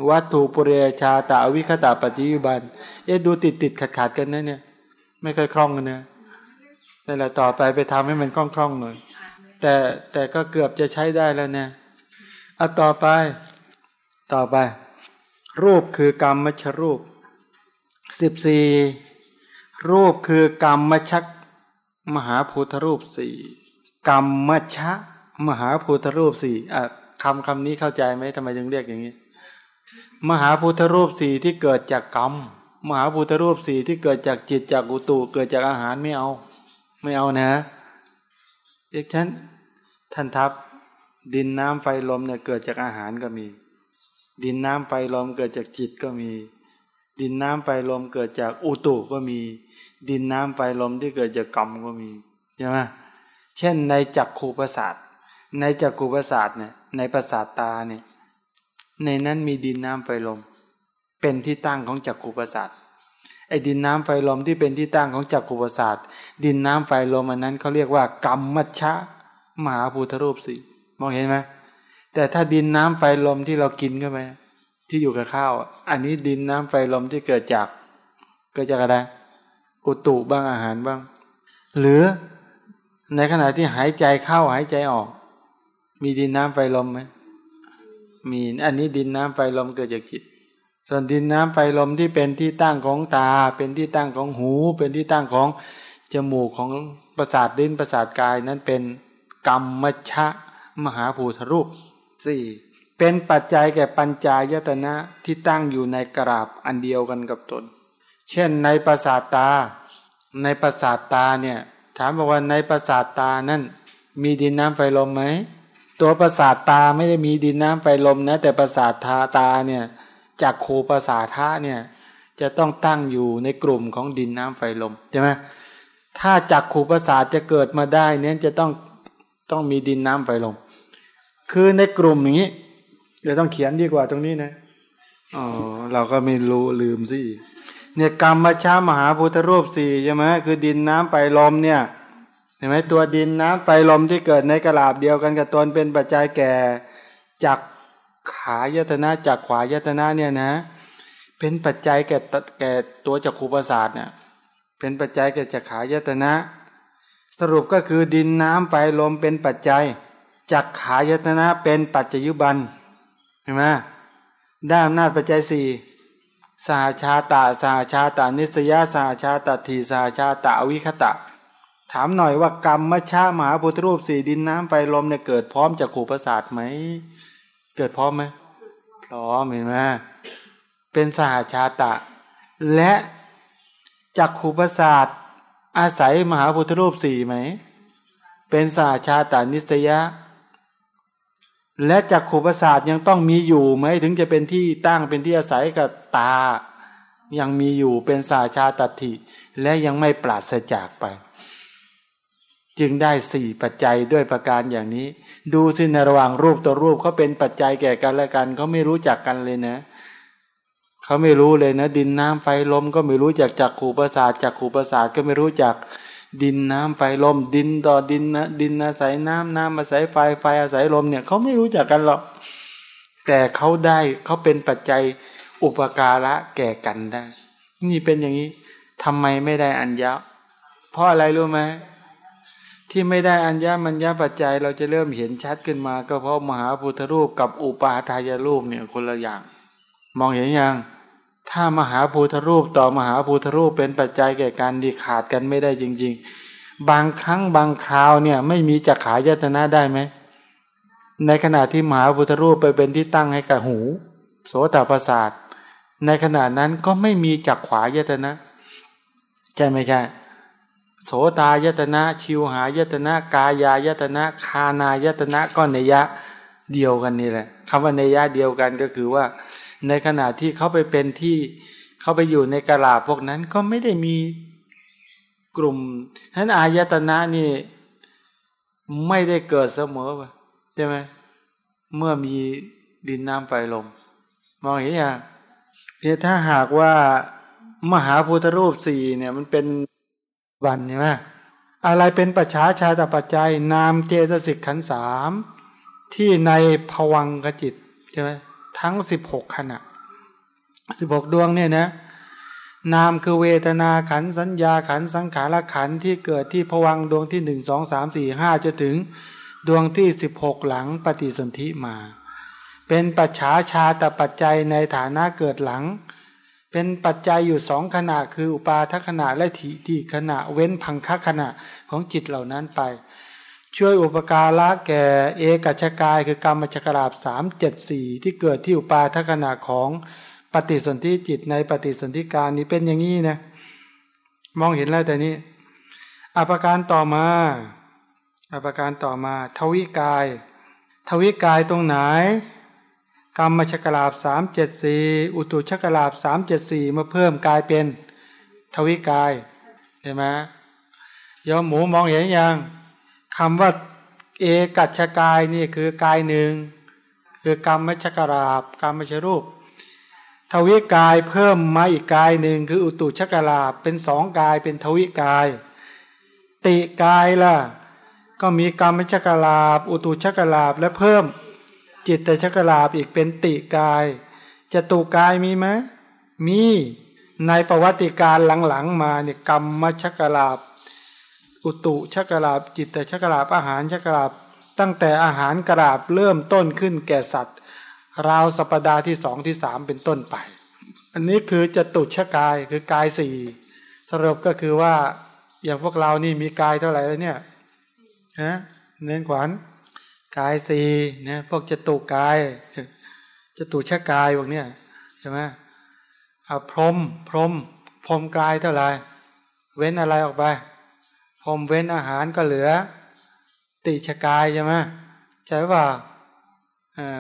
Speaker 3: วัตถุปุเรชาตาอวิคตาปัจจยุบัน เอ๊ะดูติดติดขัดขัดกันนะเนี่ย ไม่เคยคล่องกันนะนั่นแหละต่อไปไปทำให้มันคล่องคล่องหน่อย แต่แต่ก็เกือบจะใช้ได้แล้วเนี่ยเอาต่อไป ต่อไป รูปคือกรรมมชรูปสิบสี่รูปคือกรรมมชักมหาภูตรูปสี่กรรมมชะมหาภูตรูปสี่อะคำคำนี้เข้าใจไหมทำไมจึงเรียกอย่างนี้ มหาภูตรูปสี่ที่เกิดจากกรรม มหาภูตรูปสี่ที่เกิดจากจิตจากอุตุเกิดจากอาหารไม่เอา ไม่เอานะ อีกฉันท่านทับดินน้ำไฟลมเนี่ยเกิดจากอาหารก็มี ดินน้ำไฟลมเกิดจากจิตก็มี ดินน้ำไฟลมเกิดจากอุตุก็มี ดินน้ำไฟลมที่เกิดจากกรรมก็มีใช่ไหมเช่นในจักขูประสาทในจักขูประสาทเนี่ยในประสาทตาเนี่ยในนั้นมีดินน้ำไฟลม เป็นที่ตั้งของจักขูประสาท ไอ้ดินน้ำไฟลมที่เป็นที่ตั้งของจักขูประสาทดินน้ำไฟลมอันนั้นเขาเรียกว่ากรรมมัชชะมหาภูทรูปสี่มองเห็นไหมแต่ถ้าดินน้ำไฟลมที่เรากินเข้าไปที่อยู่กับข้าว อันนี้ดินน้ำไฟลมที่เกิดจากเกิดจากอะไรอุตุบ้างอาหารบ้าง หรือในขณะที่หายใจเข้าหายใจออก มีดินน้ำไฟลมไหมมีอันนี้ดินน้ำไฟลมเกิดจากจิต ส่วนดินน้ำไฟลมที่เป็นที่ตั้งของตา เป็นที่ตั้งของหู เป็นที่ตั้งของจมูกของประสาทดินประสาทกายนั้นเป็นกรรมชะมหาภูทรูปสี่เป็นปัจจัยแก่ปัญจายตนะที่ตั้งอยู่ในกราบอันเดียวกันกับตน เช่นในประสาทตา ในประสาทตาเนี่ยถามบอกว่าในประสาทตานั่นมีดินน้ำไฟลมไหมตัวประสาทตาไม่ได้มีดินน้ำไฟลมนะแต่ประสาททาตาเนี่ย จากโคประสาทะเนี่ยจะต้องตั้งอยู่ในกลุ่มของดินน้ำไฟลมใช่ไหมถ้าจากขูประสาทจะเกิดมาได้เนี่ยจะต้องต้องมีดินน้ำไฟลม คือในกลุ่มอย่างนี้เดี๋ยวต้องเขียนดีกว่าตรงนี้นะอ๋อเราก็ไม่รู้ลืมสิเนี่ยกรรมชามหาพุทธรูปสี่ใช่ไหมคือดินน้ำไฟลมเนี่ยเห็นไหมตัวดินน้ำไฟลมที่เกิดในกระลาบเดียวกันกับตนเป็นปัจจัยแก่จาก ขายตนะจากขวายตนะเนี่ยนะ เป็นปัจจัยแก่แก่ตัวจักขุประสาทเนี่ยเป็นปัจจัยแก่จักขายตนะ สรุปก็คือดินน้ำไฟลมเป็นปัจจัยจักขายตนะเป็นปัจจยุบันเห็นไหมได้อำนาจปัจจัยสี่สาชาตาสาชาตานิสยาสาชาตาทีสาชาตาวิคตะ ถามหน่อยว่ากรรมมชามหาพุทธรูปสี่ดินน้ำไฟลมเนี่ยเกิดพร้อมจากขู่ประสาทไหม เกิดพร้อมไหมพร้อมเห็นไหมเป็นสหชาตะ และจากขู่ประสาทอาศัยมหาพุทธรูปสี่ไหม เป็นสาชาตานิสยะ และจักขุประสาทยังต้องมีอยู่ไหม ถึงจะเป็นที่ตั้งเป็นที่อาศัยกับตา ยังมีอยู่เป็นสาชาตัติและยังไม่ปราศจากไป จึงได้สี่ปัจจัยด้วยประการอย่างนี้ ดูสิในระหว่างรูปต่อรูปเขาเป็นปัจจัยแก่กันและกันเขาไม่รู้จักกันเลยนะเขาไม่รู้เลยนะ ดินน้ำไฟลมก็ไม่รู้จักจักขู่ประสาทจักขู่ประสาทก็ไม่รู้จักดินน้ำไฟลม ดินต่อดินนะดินอาศัยน้ำน้ำอาศัยไฟไฟอาศัยลมเนี่ยเขาไม่รู้จักกันหรอกแต่เขาได้เขาเป็นปัจจัยอุปการะแก่กันได้ นี่เป็นอย่างนี้ทำไมไม่ได้อัญญะเพราะอะไรรู้ไหม ที่ไม่ได้อัญญามัญญาปัจจัยเราจะเริ่มเห็นชัดขึ้นมา ก็เพราะมหาพุทธรูปกับอุปาทายรูปเนี่ยคนละอย่าง มองเห็นยังถ้ามหาภูทธรูปต่อมหาภูทธรูปเป็นปัจจัยแก่การดีขาดกันไม่ได้จริง ๆ บางครั้งบางคราวเนี่ยไม่มีจักขายตนะได้ไหมในขณะที่มหาพุทธรูปไปเป็นที่ตั้งให้กับหู โสตประสาทในขณะนั้นก็ไม่มีจักขวายตนะใช่ไหมใช่ โสตายตนะ ชิวหายตนะ กายายตนะ คานายตนะก็ในยะเดียวกันนี่แหละคำว่าในยะเดียวกันก็คือว่า ในขณะที่เขาไปเป็นที่เขาไปอยู่ในกลาพวกนั้นก็ไม่ได้มีกลุ่มฉะนั้นอายตนะนี่ไม่ได้เกิดเสมอใช่ไหมเมื่อมีดินน้ำไฟลมมองเห็นยังเนี่ยถ้าหากว่ามหาพุทธรูปสี่เนี่ยมันเป็น วันใช่ไหมอะไรเป็นปัจฉาชาตปัจจัย นามเจตสิกขันสามที่ในภวังกจิตใช่ไหมทั้งสิบหกขณะสิบหกดวงเนี่ยนะนามคือเวทนาขันสัญญาขันสังขารขันที่เกิดที่ผวังดวงที่หนึ่งสองสามสี่ห้าจะถึงดวงที่สิบหกหลังปฏิสนธิมา เป็นปัจฉาชาตปัจจัยในฐานะเกิดหลัง เป็นปัจจัยอยู่สองขณะคืออุปาทขณะและทีทีขณะเว้นพังคขณะของจิตเหล่านั้นไป ช่วยอุปการะแก่เอกชกายคือกรรมชกราบสามเจ็ดสี่ที่เกิดที่อุปาทขณะของปฏิสนธิจิตในปฏิสนธิการนี้เป็นอย่างนี้นะมองเห็นแล้วแต่นี้อภิการต่อมาอาปการต่อมา ทวิกาย ทวิกายตรงไหน กรรมชกลาบสามเจ็ดสี่อุตุชกลาบสามเจ็ดสี่มาเพิ่มกลายเป็นทวิกายเห็นไหมยอมหมูมองเห็นยังคำว่าเอกัจกายนี่คือกายหนึ่งคือกรรมชกราบกรรมชรูป ทวิกายเพิ่มมาอีกกายหนึ่งคืออุตุชกลาบเป็นสองกายเป็นทวิกาย ติกายล่ะก็มีกรรมชกลาบ อุตุชกลาบและเพิ่ม จิตตชกลาบอีกเป็นติกายจตุกายมีไหมมีในประวัติการหลังๆมาเนี่ยกรรมมชกลาบอุตุชกลาบจิตตชกลาบอาหารชกลาบตั้งแต่อาหารกราบเริ่มต้นขึ้นแก่สัตว์ ราวสัปดาห์ที่สองที่สามเป็นต้นไป อันนี้คือจตุชกายคือกายสี่สรุปก็คือว่าอย่างพวกเรานี่มีกายเท่าไหร่แล้วเนี่ยฮะเน้นขวัญ กายสี่เนี่ยพวกจตุกายจตุชกายพวกเนี้ยใช่ไหมเอาพรมพรมพรมกายเท่าไหร่เว้นอะไรออกไป พรมเว้นอาหารก็เหลือ ติชกายใช่ไหมใช่ป่ะ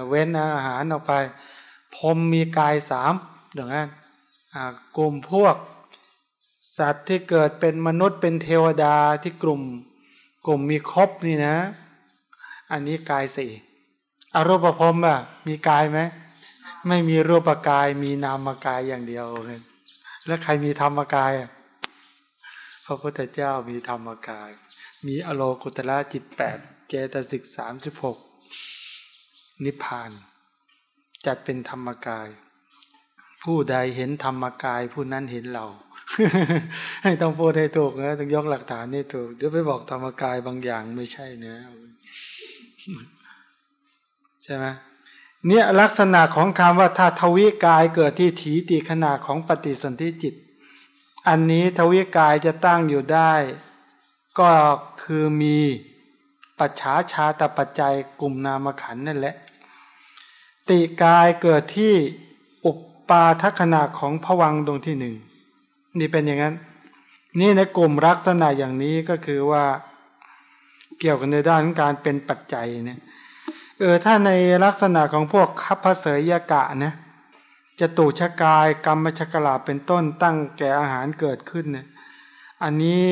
Speaker 3: เว้นอาหารออกไป พรมมีกายสามอย่างนั้นกลุ่มพวก สัตว์ที่เกิดเป็นมนุษย์เป็นเทวดาที่กลุ่ม กลุ่มมีครบนี่นะ อันนี้กายสี่อรูปภพอะมีกายไหมไม่มีรูปกายมีนามกายอย่างเดียวเลยแล้วใครมีธรรมกายอะพระพุทธเจ้ามีธรรมกาย มีอโลกุตละจิตแปดเจตสิกสามสิบหกนิพพาน จัดเป็นธรรมกาย ผู้ใดเห็นธรรมกาย ผู้นั้นเห็นเรา ให้ต้องพูดให้ถูกนะต้องยกหลักฐานให้ถูกเดี๋ยวไปบอกธรรมกายบางอย่างไม่ใช่เนะ ใช่ไหมเนี่ยลักษณะของคำว่าถ้าทวิกายเกิดที่ถีติขนาดของปฏิสนธิจิต อันนี้ทวิกายจะตั้งอยู่ได้ ก็คือมีปัจฉาชาตปัจจัยกลุ่มนามขันนั่นแหละ ติกายเกิดที่อุปปาทัขณะของผวังดวงที่หนึ่งนี่เป็นอย่างนั้น นี่ในกลุ่มลักษณะอย่างนี้ก็คือว่า เกี่ยวกันในด้านการเป็นปัจจัยเนี่ยเออถ้าในลักษณะของพวกคัพเสยยกะนะจะตูชกายกรรมชกลาเป็นต้นตั้งแก่อาหารเกิดขึ้นเนี่ยอันนี้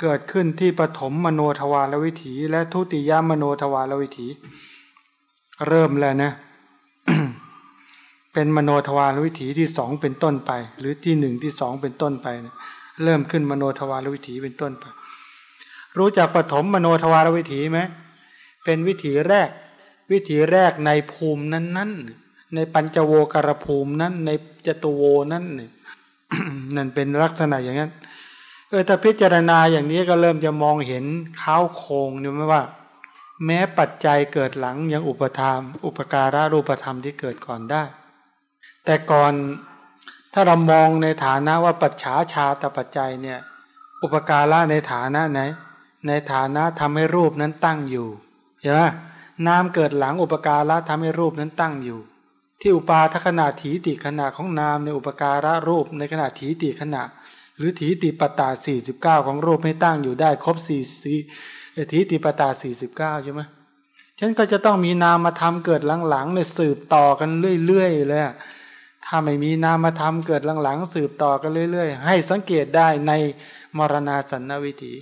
Speaker 3: เกิดขึ้นที่ปฐมมโนทวารวิถี และทุติยมโนทวารวิถี เริ่มแล้วนะ เป็นมโนทวารวิถีที่สองเป็นต้นไป หรือที่หนึ่งที่สองเป็นต้นไปนะเริ่มขึ้นมโนทวารวิถีเป็นต้นไป รู้จักปฐมมโนทวารวิถีไหมเป็นวิถีแรก วิถีแรกในภูมินั้นๆ ในปัญจโวกรภูมินั้น ในจตุโวนั้นน,นั่นเป็นลักษณะอย่างนั้น เออถ้าพิจารณาอย่างนี้ก็เริ่มจะมองเห็นข้าวโคงเนี่ยไหมว่า แม้ปัจจัยเกิดหลังยังอุปธรรม อุปการะรูปธรรมที่เกิดก่อนได้ แต่ก่อนถ้าเรามองในฐานะว่าปัจฉาชาตปัจจัยเนี่ย อุปการะในฐานะไหน ในฐานะทำให้รูปนั้นตั้งอยู่ใช่ไหมนามเกิดหลังอุปการะทำให้รูปนั้นตั้งอยู่ ที่อุปาทขณะถีติขณะของนามในอุปการะรูปในขณะถีติขณะ หรือถีติปตาสี่สิบเก้าของรูปให้ตั้งอยู่ได้ครบสี่สี่ถีติปตาสี่สิบเก้าใช่ไหมฉันก็จะต้องมีนามมาทำเกิดหลังๆในสืบต่อกันเรื่อยๆเลยถ้าไม่มีนามมาทำเกิดหลังๆสืบต่อกันเรื่อย ๆ ให้สังเกตได้ในมรณาสันนวิถี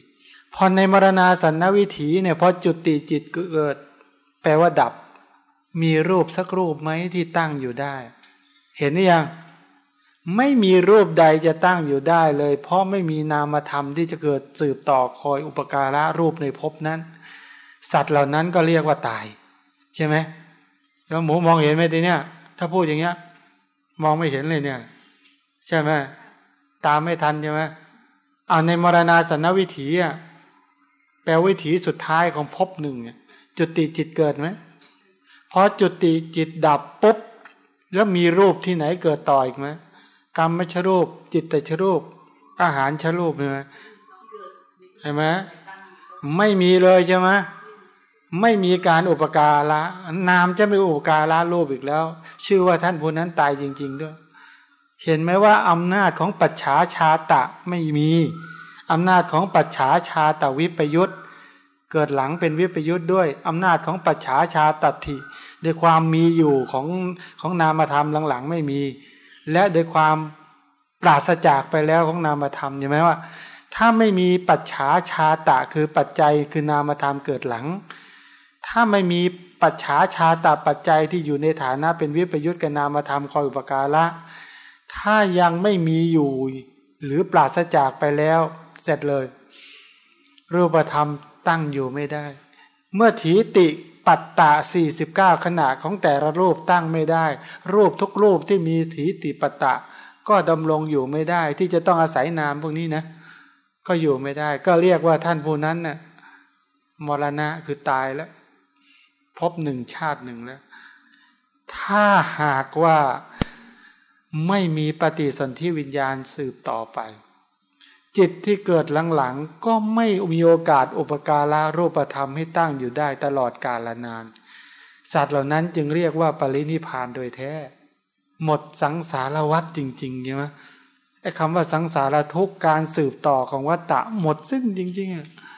Speaker 3: พอในมรณาสันนวิถีเนี่ยพอจุติจิตเกิด แปลว่าดับ มีรูปสักรูปไหมที่ตั้งอยู่ได้ เห็นหรือยังไม่มีรูปใดจะตั้งอยู่ได้เลย เพราะไม่มีนามธรรมที่จะเกิดสืบต่อคอยอุปการะรูปในภพนั้น สัตว์เหล่านั้นก็เรียกว่าตาย ใช่ไหมแล้วหมูมองเห็นไหมทีเนี้ยถ้าพูดอย่างเงี้ย มองไม่เห็นเลยเนี่ย ใช่ไหมตามไม่ทันใช่ไหมเอาในมรณาสันวิถีอะ แปลวิถีสุดท้ายของภพหนึ่งเนี่ย จุติจิตเกิดไหมพอจุติจิตดับปุ๊บแล้วมีรูปที่ไหนเกิดต่ออีกไหมกรรมชรูป จิตตชรูป อาหารชรูปเนี่ยเห็นไหมไม่มีเลยใช่ไหมไม่มีการอุปการะนามจะไม่อุปการะรูปอีกแล้ว ชื่อว่าท่านผู้นั้นตายจริง ๆ ด้วย เห็นไหมว่าอำนาจของปัจฉาชาตะไม่มี อำนาจของปัจฉาชาตวิปยุตเกิดหลังเป็นวิปยุทธด้วยอำนาจของปัจฉาชาตัดทิด้วยความมีอยู่ของของนามธรรมหลังๆ ไม่มี และโดยความปราศจากไปแล้วของนามธรรมใช่ไหมว่า ถ้าไม่มีปัจฉาชาตะคือปัจจัยคือนามธรรมเกิดหลัง ถ้าไม่มีปัจฉาชาตะปัจจัยที่อยู่ในฐานะเป็นวิปยุทธกับนามธรรมคอยอุปการะถ้ายังไม่มีอยู่หรือปราศจากไปแล้ว เสร็จเลย รูปธรรมตั้งอยู่ไม่ได้ เมื่อถีติปัตตะสี่สิบเก้าขณะของแต่ละรูปตั้งไม่ได้ รูปทุกรูปที่มีถีติปัตตะ ก็ดำรงอยู่ไม่ได้ ที่จะต้องอาศัยนามพวกนี้นะ ก็อยู่ไม่ได้ ก็เรียกว่าท่านผู้นั้นนะ่ะมรณะคือตายแล้ว พบหนึ่งชาติหนึ่งแล้ว ถ้าหากว่าไม่มีปฏิสนธิวิญญาณสืบต่อไป จิตที่เกิดหลังๆ ก็ไม่มีโอกาสอุปการะรูปธรรมให้ตั้งอยู่ได้ตลอดกาลนาน สัตว์เหล่านั้นจึงเรียกว่าปรินิพานโดยแท้ หมดสังสารวัฏจริงๆใช่ไหมไอ้คำว่าสังสารทุกการสืบต่อของวัฏฏะหมดสิ้นจริง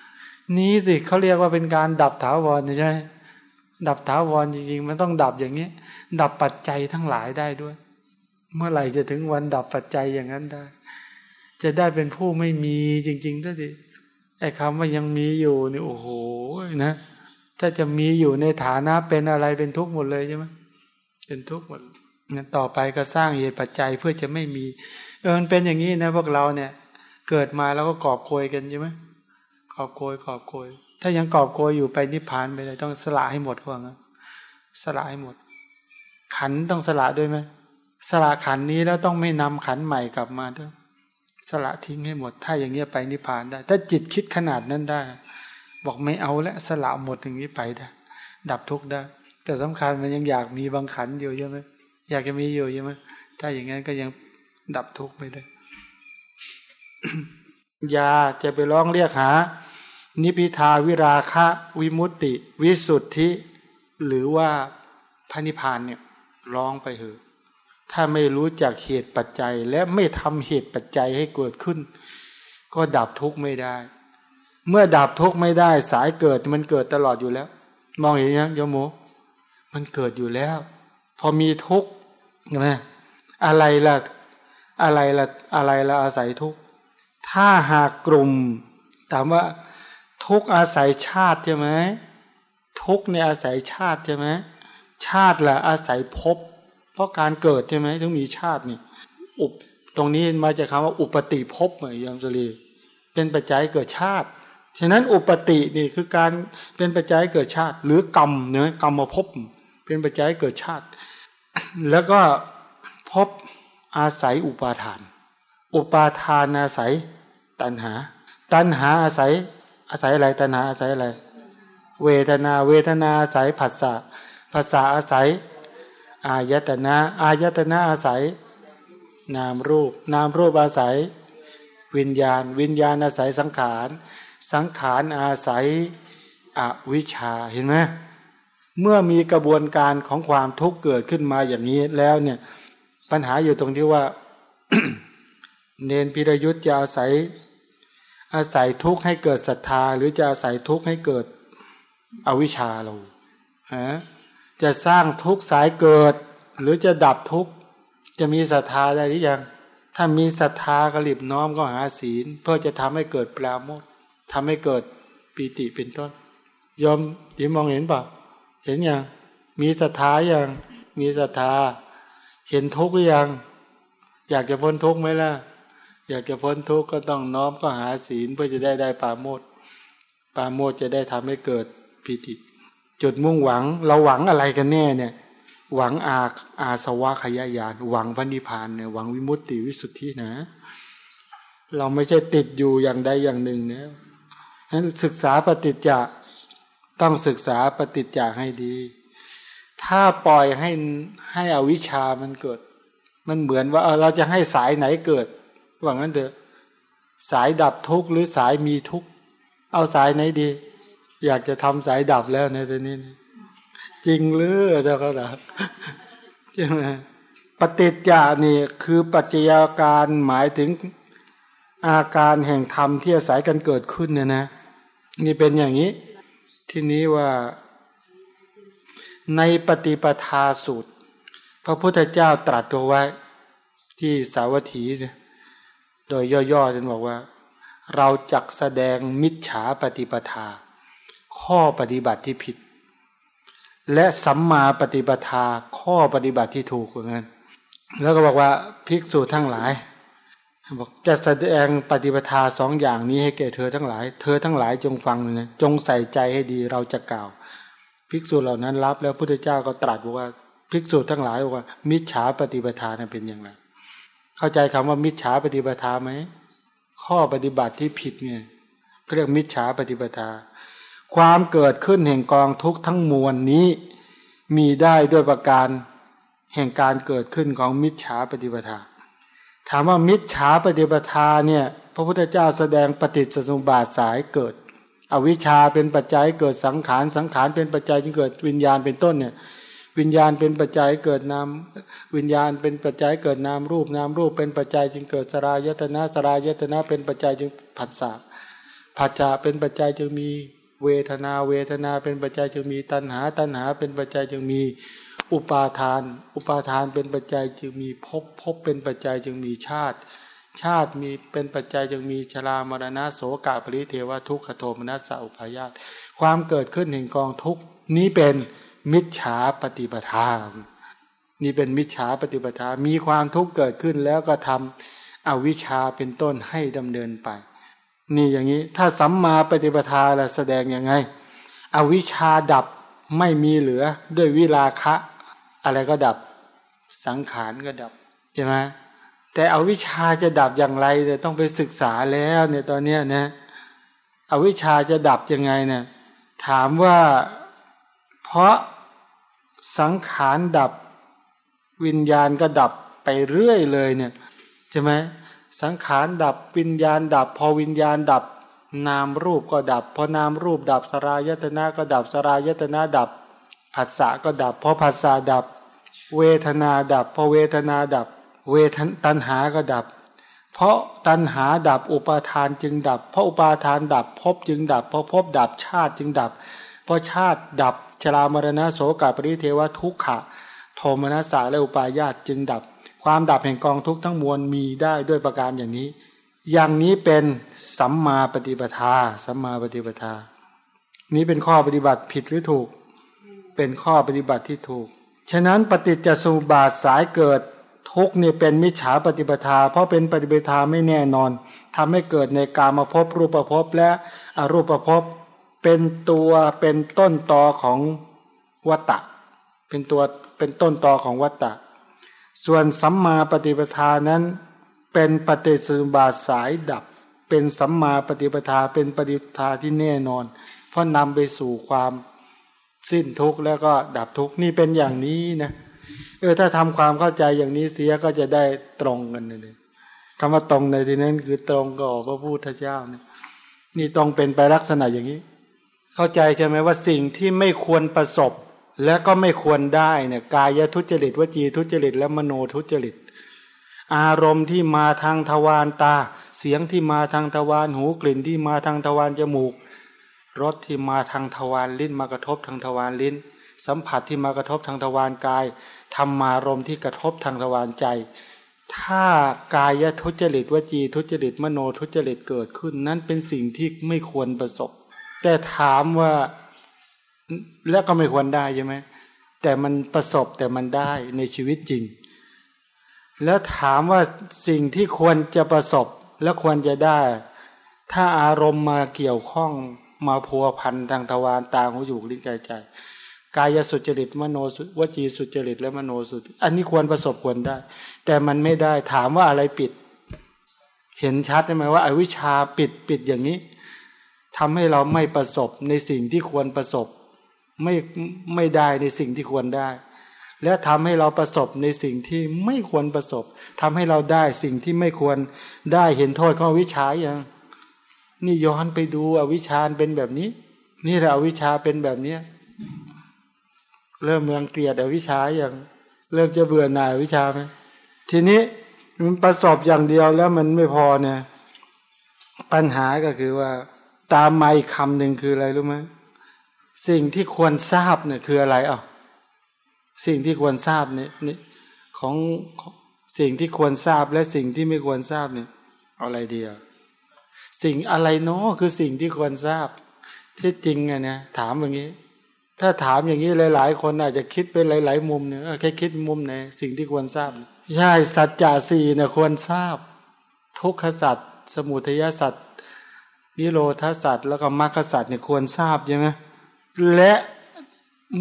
Speaker 3: ๆนี้สิเขาเรียกว่าเป็นการดับถาวรใช่ไหมดับถาวรจริงๆ มันต้องดับอย่างนี้ ดับปัจจัยทั้งหลายได้ด้วย เมื่อไหร่จะถึงวันดับปัจจัยอย่างนั้นได้ จะได้เป็นผู้ไม่มีจริงๆท่านดิไอ้คำว่ายังมีอยู่นี่โอ้โหนะ ถ้าจะมีอยู่ในฐานะเป็นอะไรเป็นทุกข์หมดเลยใช่ไหมเป็นทุกข์หมดนะต่อไปก็สร้างเหตุปัจจัยเพื่อจะไม่มี เออมันเป็นอย่างนี้นะพวกเราเนี่ย เกิดมาแล้วก็กอบโกยกันใช่ไหมกอบโกยกอบโกย ถ้ายังกอบโกยอยู่ไปนิพพานไปเลยต้องสละให้หมดว่างั้นสละให้หมด ขันต้องสละด้วยไหมสละขันนี้แล้วต้องไม่นำขันใหม่กลับมาด้วย สละทิ้งให้หมด ถ้าอย่างเงี้ยไปนิพพานได้ ถ้าจิตคิดขนาดนั้นได้ บอกไม่เอาแล้วสละหมดอย่างนี้ไปได้ดับทุกข์ได้ แต่สำคัญมันยังอยากมีบางขันอยู่ใช่ไหมอยากจะมีอยู่ใช่ไหมถ้าอย่างนั้นก็ยังดับทุกข์ไม่ได้ยาจะไปร้องเรียกหา นิพิทาวิราคะ วิมุตติ วิสุทธิ หรือว่าพระนิพพานเนี่ย ร้องไปเถอะ ถ้าไม่รู้จักเหตุปัจจัย และไม่ทำเหตุปัจจัยให้เกิดขึ้น ก็ดับทุกข์ไม่ได้ เมื่อดับทุกข์ไม่ได้ สายเกิดมันเกิดตลอดอยู่แล้ว มองเห็นยังโยมโมมันเกิดอยู่แล้ว พอมีทุกข์ใช่ไหมอะไรล่ะอะไรล่ะอะไรล่ะอาศัยทุกข์ถ้าหากกลุ่มถามว่าทุกอาศัยชาติใช่ไหมทุกเนี่ยอาศัยชาติใช่ไหมชาติละอาศัยภพ เพราะการเกิดใช่ไหมถึงมีชาตินี่อุปตรงนี้มาจากคาว่าอุปติภพเหมือนยมสรีเป็นปัจจัยเกิดชาติ ฉะนั้นอุปตินี่คือการเป็นปัจจัยเกิดชาติ หรือกรรมเนื้อกรรมมาภพเป็นปัจจัยเกิดชาติ แล้วก็ภพอาศัยอุปาทาน อุปาทานอาศัยตัณหา ตัณหาอาศัยอาศัยอะไรตัณหาอาศัยอะไร เวทนาเวทนาอาศัยผัสสะผัสสะอาศัย อายตนะอายตนะอาศัย นามรูป นามรูปอาศัย วิญญาณ วิญญาณอาศัยสังขาร สังขารอาศัยอวิชชาเห็นไหมเมื่อมีกระบวนการของความทุกข์เกิดขึ้นมาอย่างนี้แล้วเนี่ย ปัญหาอยู่ตรงที่ว่า เนนพิรยุทธ์จะอาศัย อาศัยทุกข์ให้เกิดศรัทธา หรือจะอาศัยทุกข์ให้เกิดอวิชชาเราฮะ จะสร้างทุกสายเกิด หรือจะดับทุกจะมีศรัทธาได้หรือยัง ถ้ามีศรัทธากระลิบน้อมก็หาศีล เพื่อจะทำให้เกิดปราโมททำให้เกิดปีติเป็นต้นยอมยิมมองเห็นปะเห็นยังมีศรัทธายังมีศรัทธา เห็นทุกข์หรือยัง อยากจะพ้นทุกข์ไหมล่ะ อยากจะพ้นทุกข์ก็ต้องน้อมก็หาศีลเพื่อจะได้ได้ปาโมดปาโมดจะได้ทำให้เกิดปิติ จุดมุ่งหวังเราหวังอะไรกันแน่เนี่ย หวังอาอาสวะขยายาน หวังพระนิพพานเนี่ยหวังวิมุตติวิสุทธินะ เราไม่ใช่ติดอยู่อย่างใดอย่างหนึ่งนี่ยนั้นศึกษาปฏิจจะต้องศึกษาปฏิจจะให้ดี ถ้าปล่อยให้ให้อวิชามันเกิด มันเหมือนว่าเออเราจะให้สายไหนเกิดว่างั้นเถอะสายดับทุกข์หรือสายมีทุกข์เอาสายไหนดี อยากจะทำสายดับแล้วในตอนนี้ จริงหรือเจ้าก็ดับใช่ไหมปฏิจจานี่คือปัจจัยาการหมายถึงอาการแห่งธรรมที่อาศัยกันเกิดขึ้นเนี่ยนะ นี่เป็นอย่างนี้ ที่นี้ว่าในปฏิปทาสูตร พระพุทธเจ้าตรัสเอาไว้ ที่สาวัตถีเนี่ยโดยย่อๆจนบอกว่า เราจักแสดงมิจฉาปฏิปทา ข้อปฏิบัติที่ผิด และสัมมาปฏิปทาข้อปฏิบัติที่ถูกเหมือนกันแล้วก็บอกว่าภิกษุทั้งหลายบอกจะแสดงปฏิปทาสองอย่างนี้ให้แก่เธอทั้งหลาย เธอทั้งหลายจงฟังเลยจงใส่ใจให้ดีเราจะกล่าว ภิกษุเหล่านั้นรับ แล้วพุทธเจ้าก็ตรัสบอกว่าภิกษุทั้งหลายบอกว่า มิจฉาปฏิปทานั้นเป็นอย่างไร เข้าใจคำว่ามิจฉาปฏิปทาไหมข้อปฏิบัติที่ผิดไงก็เรียกมิจฉาปฏิปทา ความเกิดขึ้นแห่งกองทุกข์ทั้งมวลนี้ มีได้ด้วยประการแห่งการเกิดขึ้นของมิจฉาปฏิปทา ถามว่ามิจฉาปฏิปทาเนี่ยพระพุทธเจ้าแสดงปฏิจจสมุปบาทสายเกิด อวิชชาเป็นปัจจัยเกิดสังขารสังขารเป็นปัจจัยจึงเกิดวิญญาณเป็นต้นเนี่ยวิญญาณเป็นปัจจัยเกิดนามวิญญาณเป็นปัจจัยเกิดนามรูปนามรูปเป็นปัจจัยจึงเกิดสรายตนะสรายตนะเป็นปัจจัยจึงผัสสะผัสสะเป็นปัจจัยจึงมี เวทนาเวทนาเป็นปัจจัยจึงมีตัณหา ตัณหาเป็นปัจจัยจึงมีอุปาทาน อุปาทานเป็นปัจจัยจึงมีภพภพเป็นปัจจัยจึงมีชาติ ชาติมีเป็นปัจจัยจึงมีชรามรณะโสกาปริเทวทุกขโทมนัสสะอุปายาตความเกิดขึ้นแห่งกองทุกนี้เป็นมิจฉาปฏิปทานี่เป็นมิจฉาปฏิปทา มีความทุกข์เกิดขึ้นแล้วก็ทำอวิชชาเป็นต้นให้ดำเนินไป นี่อย่างนี้ ถ้าสัมมาปฏิปทาละแสดงยังไง อวิชชาดับไม่มีเหลือด้วยวิลาคะ อะไรก็ดับสังขารก็ดับใช่ไหมแต่อวิชชาจะดับอย่างไรเนี่ยต้องไปศึกษาแล้วเนี่ยตอนเนี้ยนะอวิชชาจะดับยังไงเนี่ยถามว่าเพราะสังขารดับวิญญาณก็ดับไปเรื่อยเลยเนี่ยใช่ไหม สังขารดับวิญญาณดับ พอวิญญาณดับ นามรูปก็ดับ พอนามรูปดับสรายตนะก็ดับสรายตนะดับผัสสะก็ดับ พอผัสสะดับ เวทนาดับ พอเวทนาดับ เวทตัณหาก็ดับ เพราะตัณหาดับอุปาทานจึงดับ เพราะอุปาทานดับภพจึงดับเพราะภพดับชาติจึงดับเพราะชาติดับชรามรณะโสกปริเทวทุกขะ โทมนัสสาและอุปาญาตจึงดับ ความดับแห่งกองทุกข์ทั้งมวลมีได้ด้วยประการอย่างนี้ อย่างนี้เป็นสัมมาปฏิปทา สัมมาปฏิปทา นี้เป็นข้อปฏิบัติผิดหรือถูก เป็นข้อปฏิบัติที่ถูก ฉะนั้นปฏิจจสมุปบาทสายเกิดทุกเนี่ยเป็นมิจฉาปฏิปทา เพราะเป็นปฏิปทาไม่แน่นอนทำให้เกิดในกามาภพรูปภพและอรูปภพเป็นตัวเป็นต้นตอของวัตตะ เป็นตัวเป็นต้นตอของวัตตะ ส่วนสัมมาปฏิปทานั้น เป็นปฏิสุบาทสายดับ เป็นสัมมาปฏิปทาเป็นปฏิปทาที่แน่นอน เพราะนำไปสู่ความสิ้นทุกข์แล้วก็ดับทุกข์นี่เป็นอย่างนี้นะเออถ้าทำความเข้าใจอย่างนี้เสียก็จะได้ตรงกันเลยคำว่าตรงในที่นั้นคือตรงกับพระพุทธเจ้านี่นี่ต้องเป็นไปลักษณะอย่างนี้ เข้าใจใช่ไหมว่าสิ่งที่ไม่ควรประสบ และก็ไม่ควรได้เนี่ยกายทุจริตวจีทุจริต และมโนทุจริต อารมณ์ที่มาทางทวารตา เสียงที่มาทางทวารหูกลิ่นที่มาทางทวารจมูกรสที่มาทางทวารลิ้นมากระทบทางทวารลิ้น สัมผัสที่มากระทบทางทวารกายธรรมารมที่กระทบทางทวารใจ ถ้ากายทุจริตวจีทุจริตมโนทุจริตเกิดขึ้น นั้นเป็นสิ่งที่ไม่ควรประสบ แต่ถามว่า แล้วก็ไม่ควรได้ใช่ไหมแต่มันประสบแต่มันได้ในชีวิตจริง แล้วถามว่าสิ่งที่ควรจะประสบและควรจะได้ ถ้าอารมณ์มาเกี่ยวข้องมาพัวพันทางทวารตาหูจมูกลิ้นกายใจ กายสุจริตมโนวจีสุจริตและมโนสุจอันนี้ควรประสบควรได้ แต่มันไม่ได้ถามว่าอะไรปิด เห็นชัดไหมว่าอาวิชชาปิดปิดอย่างนี้ทำให้เราไม่ประสบในสิ่งที่ควรประสบ ไม่ไม่ได้ในสิ่งที่ควรได้ และทำให้เราประสบในสิ่งที่ไม่ควรประสบทำให้เราได้สิ่งที่ไม่ควรได้เห็นโทษของวิชาอย่างนี่ย้อนไปดูอวิชาเป็นแบบนี้ นี่แหละอวิชาเป็นแบบเนี้ยเริ่มเมืองเกลียดอวิชาอย่าง เริ่มจะเบื่อหน่ายวิชาไหมทีนี้มันประสบอย่างเดียวแล้วมันไม่พอเนี่ย ปัญหาก็คือว่า ตามมาอีกคำหนึ่งคืออะไรรู้ไหม สิ่งที่ควรทราบเนี่ยคืออะไรอะสิ่งที่ควรทราบเนี่ยนี่ของสิ่งที่ควรทราบและสิ่งที่ไม่ควรทราบเนี่ยเอาอะไรเดีอะสิ่งอะไรเนาะคือสิ่งที่ควรทราบ ที่จริงไงเนี่ยถามอย่างนี้ ถ้าถามอย่างนี้หลาย ๆ คนอาจจะคิดเป็นหลาย ๆ มุมเนี่ยแค่คิดมุมไหนสิ่งที่ควรทราบใช่สัจจะสี่เนี่ยควรทราบ ทุกขสัจสมุทัยสัจนิโรธาสัจแล้วก็มรรคสัจเนี่ยควรทราบใช่ไหม และ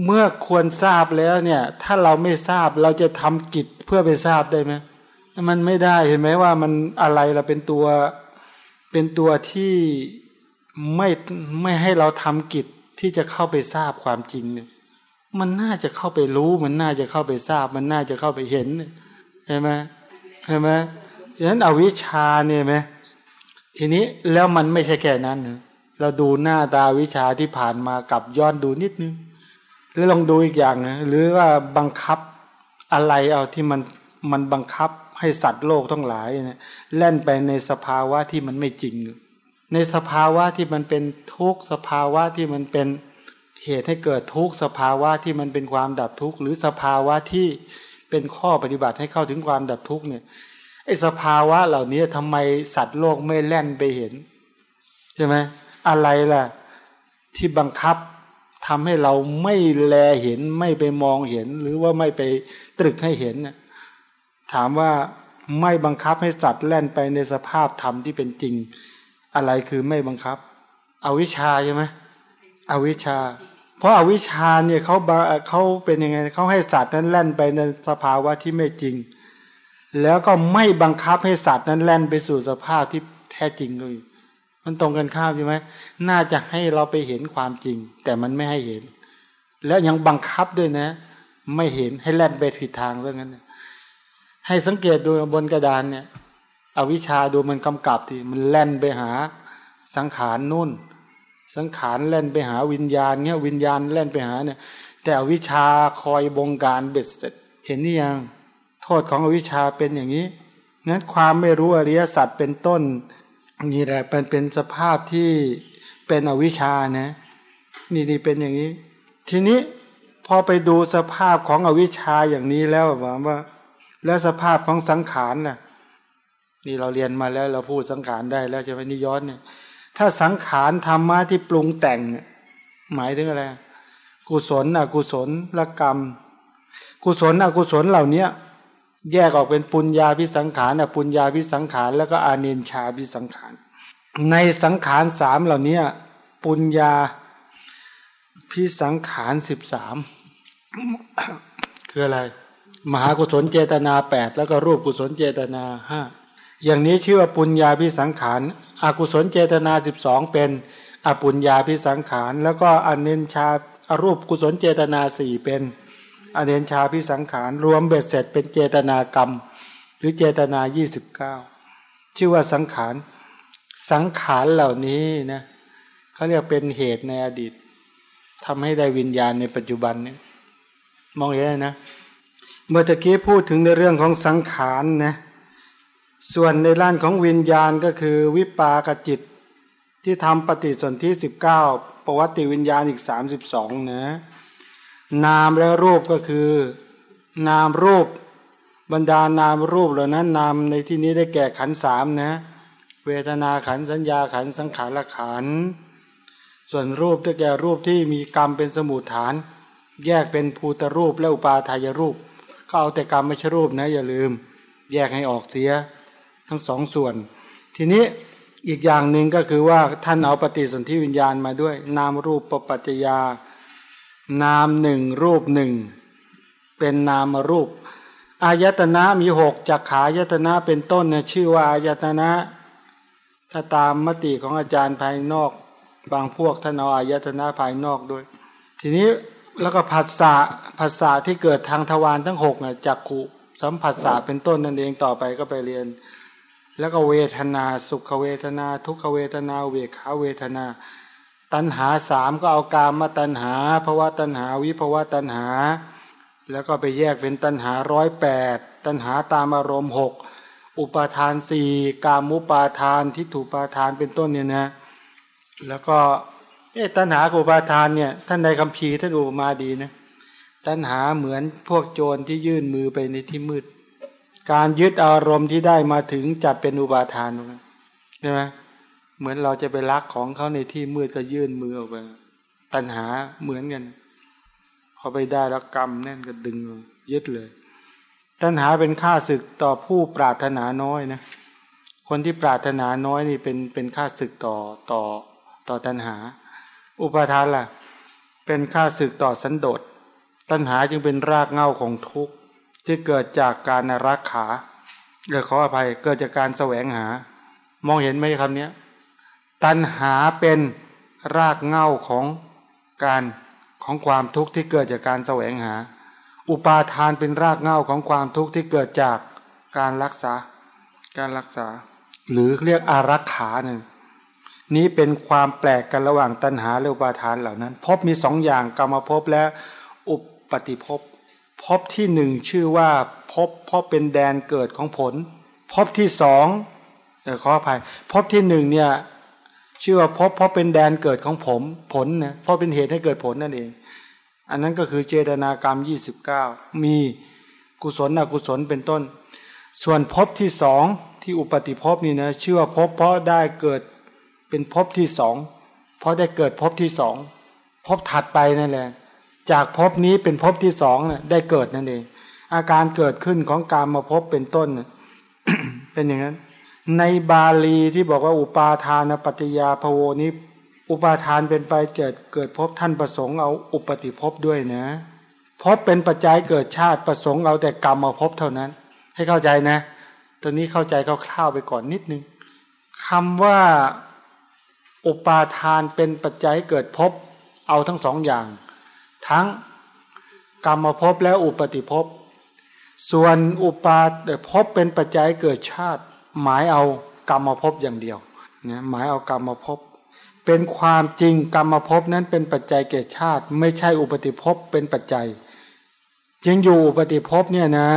Speaker 3: เมื่อควรทราบแล้วเนี่ย ถ้าเราไม่ทราบเราจะทำกิจเพื่อไปทราบได้ไหมมันไม่ได้เห็นไหมว่ามันอะไรเราเป็นตัวเป็นตัวที่ไม่ไม่ให้เราทำกิจที่จะเข้าไปทราบความจริงเนี่ยมันน่าจะเข้าไปรู้ มันน่าจะเข้าไปทราบ มันน่าจะเข้าไปเห็นเห็นไหมเห็นไหมฉะนั้นอวิชชาเนี่ยไหมทีนี้แล้วมันไม่ใช่แค่นั้นนะ เราดูหน้าตาวิชาที่ผ่านมากับย้อนดูนิดนึง แล้วลองดูอีกอย่างนะหรือว่าบังคับอะไรเอาที่มันมันบังคับให้สัตว์โลกทั้งหลายเนี่ยแล่นไปในสภาวะที่มันไม่จริง ในสภาวะที่มันเป็นทุกสภาวะที่มันเป็นเหตุให้เกิดทุกสภาวะที่มันเป็นความดับทุกข์หรือสภาวะที่เป็นข้อปฏิบัติให้เข้าถึงความดับทุกข์เนี่ยไอ้สภาวะเหล่านี้ทำไมสัตว์โลกไม่แล่นไปเห็นใช่ไหม อะไรล่ะ ที่บังคับทำให้เราไม่แลเห็นไม่ไปมองเห็น หรือว่าไม่ไปตรึกให้เห็นถามว่าไม่บังคับให้สัตว์แล่นไปในสภาพธรรมที่เป็นจริง อะไรคือไม่บังคับ อวิชชาใช่ไหมอวิชชา เพราะอาวิชชาเนี่ยเขาเขาเป็นยังไงเขาให้สัตว์นั้นแล่นไปในสภาวะที่ไม่จริง แล้วก็ไม่บังคับให้สัตว์นั้นแล่นไปสู่สภาพที่แท้จริงเลย มันตรงกันข้ามใช่ไหมน่าจะให้เราไปเห็นความจริง แต่มันไม่ให้เห็น แล้วยังบังคับด้วยนะ ไม่เห็นให้แล่นไปผิดทางเรื่องนั้นให้สังเกตดูบนกระดานเนี่ยอวิชาดูมันกำกับที่มันแล่นไปหาสังขารนู่น สังขารแล่นไปหาวิญญาณเนี่ยวิญญาณแล่นไปหาเนี่ย แต่อวิชาคอยบงการเบ็ดเสร็จ เห็นนี่ยังโทษของอวิชาเป็นอย่างนี้นั้นความไม่รู้อริยสัจเป็นต้น นี่แหละเป็นเป็นสภาพที่เป็นอวิชานะ นี่นี่เป็นอย่างนี้ ทีนี้พอไปดูสภาพของอวิชชาอย่างนี้แล้วว่าว่า แล้วสภาพของสังขารน่ะ นี่เราเรียนมาแล้วเราพูดสังขารได้แล้วใช่ไหมนิย้อนเนี่ย ถ้าสังขารธรรมะที่ปรุงแต่ง หมายถึงอะไร กุศลอกุศลละกรรม กุศลอกุศลเหล่านี้ แยกออกเป็นปุญญาพิสังขารปุญญาพิสังขารแล้วก็อาเนนชาพิสังขาร ในสังขารสามเหล่านี้ปุญญาพิสังขารสิบสามคืออะไร มหากุศลเจตนาแปดแล้วก็รูปกุศลเจตนาห้าอย่างนี้ชื่อว่าปุญญาพิสังขารอากุศลเจตนาสิบสองเป็นอปุญญาพิสังขาร แล้วก็อเนนชาอารูปกุศลเจตนาสี่เป็น อเนนชาพิสังขารรวมเบ็ดเสร็จเป็นเจตนากรรม หรือเจตนายี่สิบเก้าชื่อว่าสังขาร สังขารเหล่านี้นะเขาเรียกเป็นเหตุในอดีตทำให้ได้วิญญาณในปัจจุบันเนี่ยมองเห็นนะ เมื่อตะกี้พูดถึงในเรื่องของสังขารนะส่วนในด้านของวิญญาณก็คือวิปากจิตที่ทำปฏิสนธิสิบเก้าประวัติวิญญาณอีกสามสิบสองนะ นามและรูปก็คือ นามรูปบรรดานามรูปเหล่านั้นนามในที่นี้ได้แก่ขันสามนะ เวทนาขันสัญญาขันสังขารขันส่วนรูปได้แก่รูปที่มีกรรมเป็นสมุทฐาน แยกเป็นภูตรูปและอุปาทายรูป ก็เอาแต่กรรมไม่ใช่รูปนะอย่าลืม แยกให้ออกเสียทั้งสองส่วน ทีนี้อีกอย่างหนึ่งก็คือว่าท่านเอาปฏิสนธิวิญญาณมาด้วย นามรูปปปัจจยา นามหนึ่งรูปหนึ่งเป็นนามรูปอายตนะมีหกจักขายตนะเป็นต้นเนี่ยชื่อว่าอายตนะถ้าตามมติของอาจารย์ภายนอก บางพวกท่านเอาอายตนะภายนอกด้วย ทีนี้แล้วก็ผัสสะผัสสะที่เกิดทางทวารทั้งหกเนี่ยจักขุสัมผัสสะเป็นต้นนั่นเองต่อไปก็ไปเรียน แล้วก็เวทนาสุขเวทนา ทุกขเวทนาเวขาเวทนา ตัณหาสามก็เอากามมาตัณหาภาวะตัณหาวิภาวะตัณหา แล้วก็ไปแยกเป็นตัณหาร้อยแปดตัณหาตามอารมณ์หกอุปาทานสี่กามุปาทานทิฏฐุปาทานเป็นต้นเนี่ยนะ แล้วก็เอตัณหาอุปาทานเนี่ยท่านในคำพีร์ท่านอุปมาดีนะตัณหาเหมือนพวกโจรที่ยื่นมือไปในที่มืด การยึดอารมณ์ที่ได้มาถึงจัดเป็นอุปาทานใช่ไหม เหมือนเราจะไปลักของเขาในที่มืดก็ยื่นมือออกไปตัณหาเหมือนกัน พอไปได้แล้วกรรมแน่นก็ดึงยึดเลย ตัณหาเป็นค่าศึกต่อผู้ปรารถนาน้อยนะ คนที่ปรารถนาน้อยนี่เป็นเป็นค่าศึกต่อต่อต่อตัณหา อุปาทานล่ะ เป็นค่าศึกต่อสันโดษตัณหาจึงเป็นรากเหง้าของทุกข์ที่เกิดจากการรักขาเกิดขออภัยเกิดจากการแสวงหา มองเห็นไหมคำนี้ ตัณหาเป็นรากเหง้าของการของความทุกข์ที่เกิดจากการแสวงหา อุปาทานเป็นรากเหง้าของความทุกข์ที่เกิดจากการรักษา การรักษา หรือเรียกอารักขาเนี่ยนี้เป็นความแปลกกันระหว่างตัณหาและอุปาทานเหล่านั้น พบมีสองอย่างกรรมภพและอุปฏิภพภพที่หนึ่งชื่อว่าภพเพราะเป็นแดนเกิดของผลภพที่สองเออขออภัยภพที่หนึ่งเนี่ย ชื่อว่าภพเพราะเป็นแดนเกิดของผมผลนะเพราะเป็นเหตุให้เกิดผลนั่นเอง อันนั้นก็คือเจตนากรรมยี่สิบเก้ามีกุศลอกุศลเป็นต้น ส่วนภพที่สองที่อุปติภพนี่นะชื่อว่าภพเพราะได้เกิดเป็นภพที่สองเพราะได้เกิดภพที่สองภพถัดไปนั่นแหละ จากภพนี้เป็นภพที่สองนี่ยได้เกิดนั่นเองอาการเกิดขึ้นของการมาพบเป็นต้นเป็นอย่างนั้น ในบาลีที่บอกว่าอุปาทานปัจยาภโวนี้ อุปาทานเป็นไปเกิดเกิดพบท่านประสงค์เอาอุปติภพด้วยนะพบเป็นปัจจัยเกิดชาติประสงค์เอาแต่กรรมมาพบเท่านั้น ให้เข้าใจนะตัวนี้เข้าใจคร่าวๆไปก่อนนิดนึงคำว่าอุปาทานเป็นปัจจัยเกิดพบเอาทั้งสองอย่าง ทั้งกรรมภพและอุปติภพส่วนอุปาภพเป็นปัจจัยเกิดชาติ หมายเอากรรมภพอย่างเดียวเนี่ยหมายเอากรรมภพเป็นความจริงกรรมภพนั้นเป็นปัจจัยเกิดชาติ ไม่ใช่อุปติภพเป็นปัจจัยยังอยู่อุปติภพเนี่ยนะ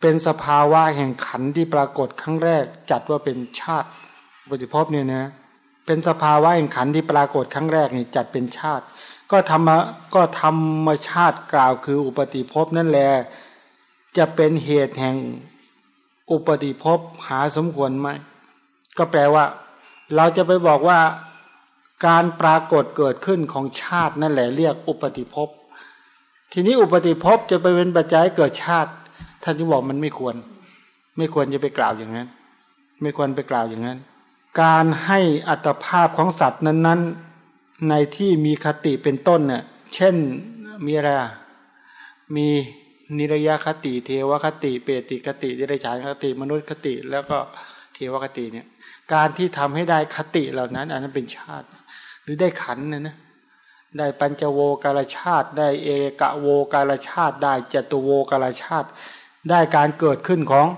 Speaker 3: เป็นสภาวะแห่งขันที่ปรากฏครั้งแรก จัดว่าเป็นชาติอุปติภพเนี่ยนะเป็นสภาวะแห่งขันที่ปรากฏครั้งแรกนี่จัดเป็นชาติ ก็ธรรมก็ธรรมชาติกล่าวคืออุปติภพนั่นแหละจะเป็นเหตุแห่ง อุปติภพหาสมควรไหมก็แปลว่า เราจะไปบอกว่าการปรากฏเกิดขึ้นของชาตินั่นแหละเรียกอุปติภพ ทีนี้อุปติภพจะไปเป็นปัจจัยเกิดชาติ ท่านที่บอกมันไม่ควร ไม่ควรจะไปกล่าวอย่างนั้น ไม่ควรไปกล่าวอย่างนั้น การให้อัตภาพของสัตว์นั้น ๆ ในที่มีคติเป็นต้นเนี่ยเช่นมีอะไรมี นิรยาคติ เทวคติ เปติคติดิเรกชันคติ มนุษย์คติ แล้วก็เทวคติเนี่ย การที่ทำให้ได้คติเหล่านั้น อันนั้นเป็นชาติ หรือได้ขันนะนะได้ปัญจโวกาลชาติ ได้เอกโวกาลชาติ ได้จตุโวกาลชาติ ได้การเกิดขึ้นของ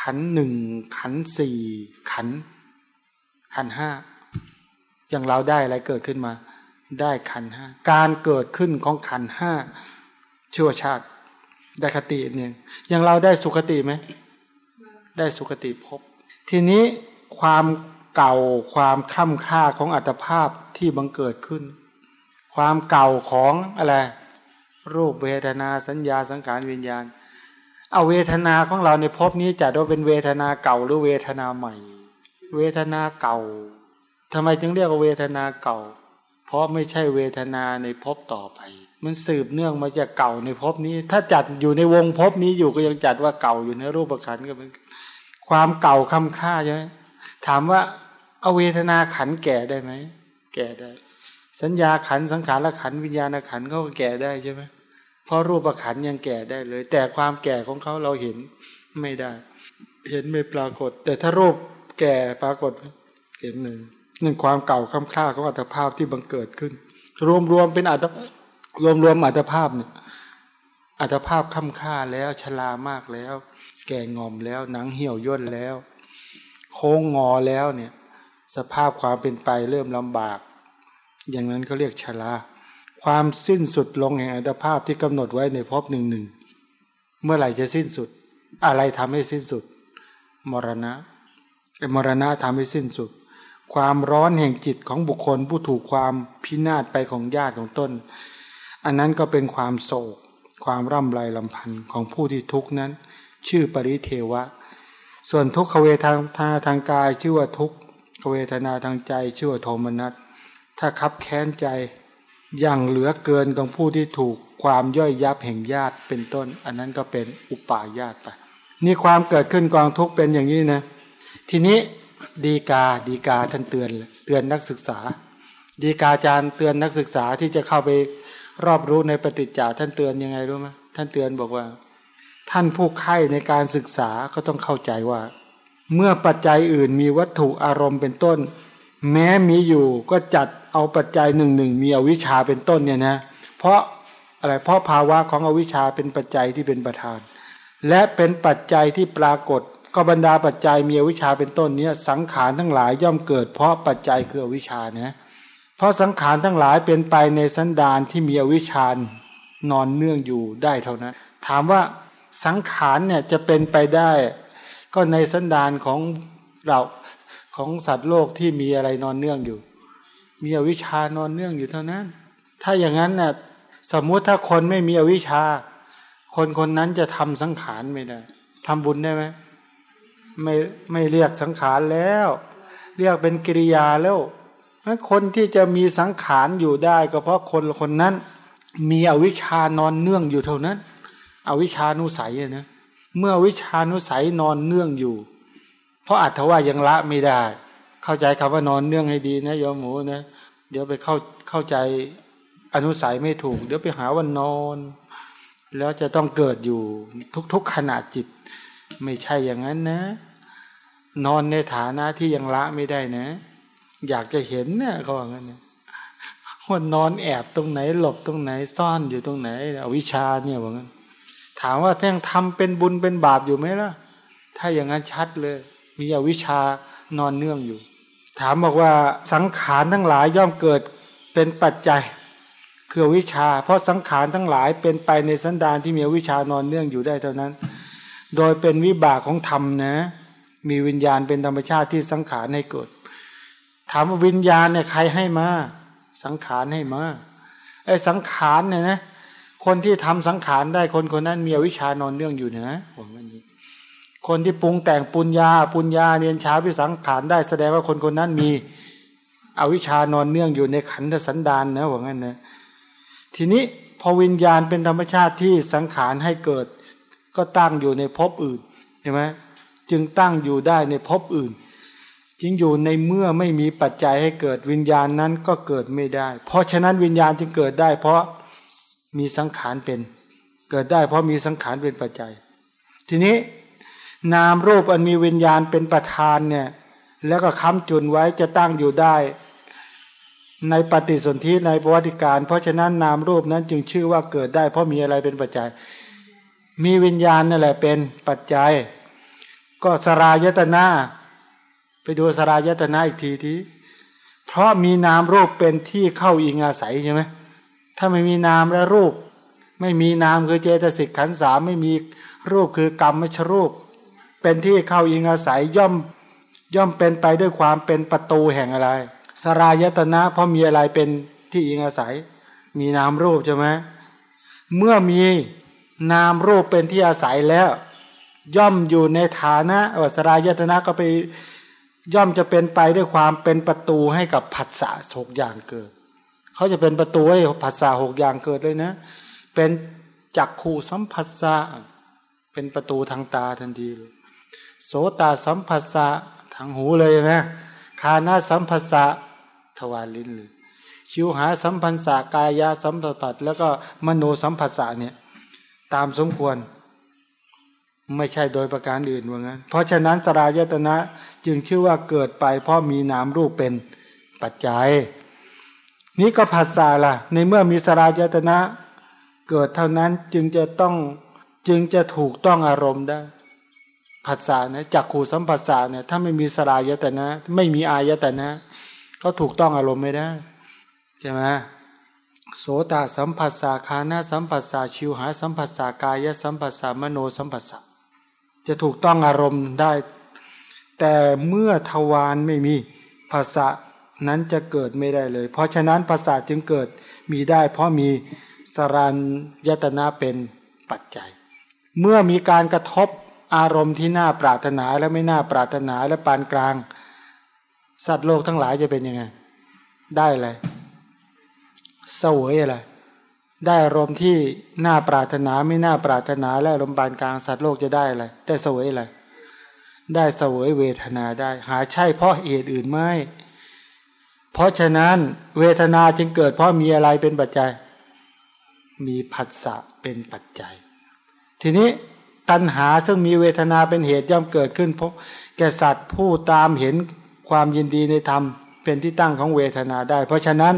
Speaker 3: ขันหนึ่งขันสี่ขัน ขันห้าอย่างเราได้อะไรเกิดขึ้นมา ได้ขันห้าการเกิดขึ้นของขันห้าชั่วชาติ ได้คติเนี่ยอย่างเราได้สุขติไหม ได้สุขติพบ ทีนี้ความเก่าความคล่ำค่าของอัตภาพที่บังเกิดขึ้น ความเก่าของอะไรรูปเวทนาสัญญาสังขารวิญญาณ เอาเวทนาของเราในภพนี้จะได้เป็นเวทนาเก่าหรือเวทนาใหม่ เวทนาเก่าทำไมจึงเรียกว่าเวทนาเก่า เพราะไม่ใช่เวทนาในภพต่อไป มันสืบเนื่องมาจากเก่าในภพนี้ ถ้าจัดอยู่ในวงภพนี้อยู่ก็ยังจัดว่าเก่าอยู่ในรูปขันก็เป็นความเก่าคำค่าใช่ไหมถามว่าเอาเวทนาขันแก่ได้ไหมแก่ได้ สัญญาขันสังขารขันวิญญาณขันเขาก็แก่ได้ใช่ไหมเพราะรูปขันยังแก่ได้เลย แต่ความแก่ของเขาเราเห็นไม่ได้ เห็นไม่ปรากฏ แต่ถ้ารูปแก่ปรากฏเห็นหนึ่งนั่นความเก่าคำค่าของอัตภาพที่บังเกิดขึ้น รวมรวมเป็นอัตรวม รวมอัตภาพเนี่ยอัตภาพคำค่าแล้วชรามากแล้ว แก่งอมแล้วหนังเหี่ยวย่นแล้ว โค้งงอแล้วเนี่ย สภาพความเป็นไปเริ่มลำบาก อย่างนั้นเขาเรียกชราความสิ้นสุดลงแห่งอัตภาพที่กำหนดไว้ในภพหนึ่งหนึ่งเมื่อไหร่จะสิ้นสุด อะไรทำให้สิ้นสุด มรณะมรณะทำให้สิ้นสุด ความร้อนแห่งจิตของบุคคลผู้ถูกความพินาศไปของญาติของตน อันนั้นก็เป็นความโศก ความร่ำไรลำพันธ์ของผู้ที่ทุกนั้น ชื่อปริเทวะ ส่วนทุกขเวทนาทางกายชื่อว่าทุกขเวทนาทางใจชื่อว่าโทมนัสถ้าคับแค้นใจอย่างเหลือเกินของผู้ที่ถูกความย่อยยับแห่งญาติเป็นต้น อันนั้นก็เป็นอุปาญาตไปนี่ความเกิดขึ้นกองทุกเป็นอย่างนี้นะ ทีนี้ดีกาดีกาท่านเตือนเตือนนักศึกษา ดีกาอาจารย์เตือนนักศึกษาที่จะเข้าไป รอบรู้ในปฏิจจาท่านเตือนยังไงรู้ไหมท่านเตือนบอกว่า ท่านผู้ใคร่ในการศึกษาก็ต้องเข้าใจว่า เมื่อปัจจัยอื่นมีวัตถุอารมณ์เป็นต้น แม้มีอยู่ก็จัดเอาปัจจัยหนึ่งหนึ่งมีอวิชชาเป็นต้นเนี่ยนะ เพราะอะไรเพราะภาวะของอวิชชาเป็นปัจจัยที่เป็นประธาน และเป็นปัจจัยที่ปรากฏก็บรรดาปัจจัยมีอวิชชาเป็นต้นเนี่ยสังขารทั้งหลายย่อมเกิด เพราะปัจจัยคืออวิชชานะ เพราะสังขารทั้งหลายเป็นไปในสันดานที่มีอวิชชานอนเนื่องอยู่ได้เท่านั้น ถามว่าสังขารเนี่ยจะเป็นไปได้ ก็ในสันดานของเราของสัตว์โลกที่มีอะไรนอนเนื่องอยู่ มีอวิชชานอนเนื่องอยู่เท่านั้น ถ้าอย่างนั้นน่ะสมมุติถ้าคนไม่มีอวิชชา คนคนนั้นจะทำสังขารไม่ได้ทำบุญได้ไหมไม่ไม่เรียกสังขารแล้ว เรียกเป็นกิริยาแล้ว คนที่จะมีสังขารอยู่ได้ก็เพราะคนคนนั้น มีอวิชานอนเนื่องอยู่เท่านั้น อวิชานุสัยนะเมื่อวิชานุสัยนอนเนื่องอยู่ เพราะอัตว่ายังละไม่ได้ เข้าใจคำว่านอนเนื่องให้ดีนะโยมหมูนะเดี๋ยวไปเข้าเข้าใจอนุสัยไม่ถูก เดี๋ยวไปหาวันนอน แล้วจะต้องเกิดอยู่ทุกๆขณะจิต ไม่ใช่อย่างนั้นนะ นอนในฐานะที่ยังละไม่ได้นะ อยากจะเห็นเนี่ยก็ว่างั้นนะว่านอนแอบตรงไหน หลบตรงไหนซ่อนอยู่ตรงไหนอวิชาเนี่ยว่างั้น ถามว่าแท่งทำเป็นบุญเป็นบาปอยู่ไหมล่ะ ถ้าอย่างนั้นชัดเลย มีอวิชานอนเนื่องอยู่ ถามบอกว่าสังขารทั้งหลายย่อมเกิดเป็นปัจจัยคือวิชา เพราะสังขารทั้งหลายเป็นไปในสันดานที่มีวิชานอนเนื่องอยู่ได้เท่านั้น โดยเป็นวิบากของธรรมนะ มีวิญญาณเป็นธรรมชาติที่สังขารให้เกิดามว่าวิญญาณเนี่ยใครให้มา สังขารให้มาไอ้สังขารเนี่ยนะคนที่ทำสังขารได้คนคนนั้นมีวิชานอนเนื่องอยู่นะผมว่านี้ คนที่ปรุงแต่งปุญญา ปุญญาเนียนช้าวิสังขารได้แสดงว่าคนคนนั้นมีอวิชานอนเนื่องอยู่ในขันธสันดานนะว่างั้นนะทีนี้พอวิญญาณเป็นธรรมชาติที่สังขารให้เกิด ก็ตั้งอยู่ในภพอื่นใช่ไหมจึงตั้งอยู่ได้ในภพอื่น จึงอยู่ในเมื่อไม่มีปัจจัยให้เกิดวิญญาณนั้นก็เกิดไม่ได้ เพราะฉะนั้นวิญญาณจึงเกิดได้ เพราะมีสังขารเป็น เกิดได้เพราะมีสังขารเป็นปัจจัย ทีนี้นามรูปอันมีวิญญาณเป็นประธานเนี่ยแล้วก็ค้ำจุนไว้จะตั้งอยู่ได้ ในปฏิสนธิในประวัติการ เพราะฉะนั้นนามรูปนั้นจึงชื่อว่าเกิดได้ เพราะมีอะไรเป็นปัจจัย มีวิญญาณนั่นแหละเป็นปัจจัย ก็สรายตนา ไปดูสรายตนาอีกทีทีเพราะมีนามรูปเป็นที่เข้าอิงอาศัยใช่ไหมถ้าไม่มีนามและรูป ไม่มีนามคือเจตสิกขันสามไม่มีรูปคือกรรมมชรูป เป็นที่เข้าอิงอาศัยย่อมย่อมเป็นไปด้วยความเป็นประตูแห่งอะไร สรายตนะ เพราะมีอะไรเป็นที่อิงอาศัย มีนามรูปใช่ไหมเมื่อมีนามรูปเป็นที่อาศัยแล้ว ย่อมอยู่ในฐานะสรายตนะก็ไป ย่อมจะเป็นไปด้วยความเป็นประตูให้กับผัสสะหกอย่างเกิด เขาจะเป็นประตูให้ผัสสะหกอย่างเกิดเลยนะ เป็นจักขู่สัมผัสสะเป็นประตูทางตาทันทีเลยโสตาสัมผัสสะทางหูเลยนะคานาสัมผัสสะทวารลิ้นเลยชิวหาสัมพันสากายาสัมผัสแล้วก็มโนสัมผัสสะเนี่ยตามสมควร ไม่ใช่โดยประการอื่นว่างั้น เพราะฉะนั้นสรายตนะจึงชื่อว่าเกิดไป เพราะมีนามรูปเป็นปัจจัย นี้ก็ผัสสะล่ะ ในเมื่อมีสรายตนะ เกิดเท่านั้นจึงจะต้องจึงจะถูกต้องอารมณ์ได้ผัสสะนะจักขู่สัมผัสสะเนี่ยถ้าไม่มีสลายตนะ ไม่มีอายตนะก็ถูกต้องอารมณ์ไม่ได้ใช่ไหมโสตสัมผัสสะคานาสัมผัสสะชิวหาสัมผัสสะกายสัมผัสสะมโนสัมผัสสะ จะถูกต้องอารมณ์ได้ แต่เมื่อทวารไม่มีภาษานั้นจะเกิดไม่ได้เลย เพราะฉะนั้นภาษาจึงเกิดมีได้ เพราะมีสรัญยตนะเป็นปัจจัย เมื่อมีการกระทบอารมณ์ที่น่าปรารถนาและไม่น่าปรารถนาและปานกลาง สัตว์โลกทั้งหลายจะเป็นยังไง ได้อะไรเสวยอะไร ได้อารมณ์ที่น่าปรารถนาไม่น่าปรารถนาและอารมณ์ปานกลางสัตว์โลกจะได้อะไรได้เสวยอะไรได้เสวยเวทนาได้ หาใช่เพราะเหตุอื่นไม่ เพราะฉะนั้นเวทนาจึงเกิดเพราะมีอะไรเป็นปัจจัย มีผัสสะเป็นปัจจัย ทีนี้ตัณหาซึ่งมีเวทนาเป็นเหตุย่อมเกิดขึ้นเพราะแก่สัตว์ผู้ตามเห็นความยินดีในธรรมเป็นที่ตั้งของเวทนาได้ เพราะฉะนั้น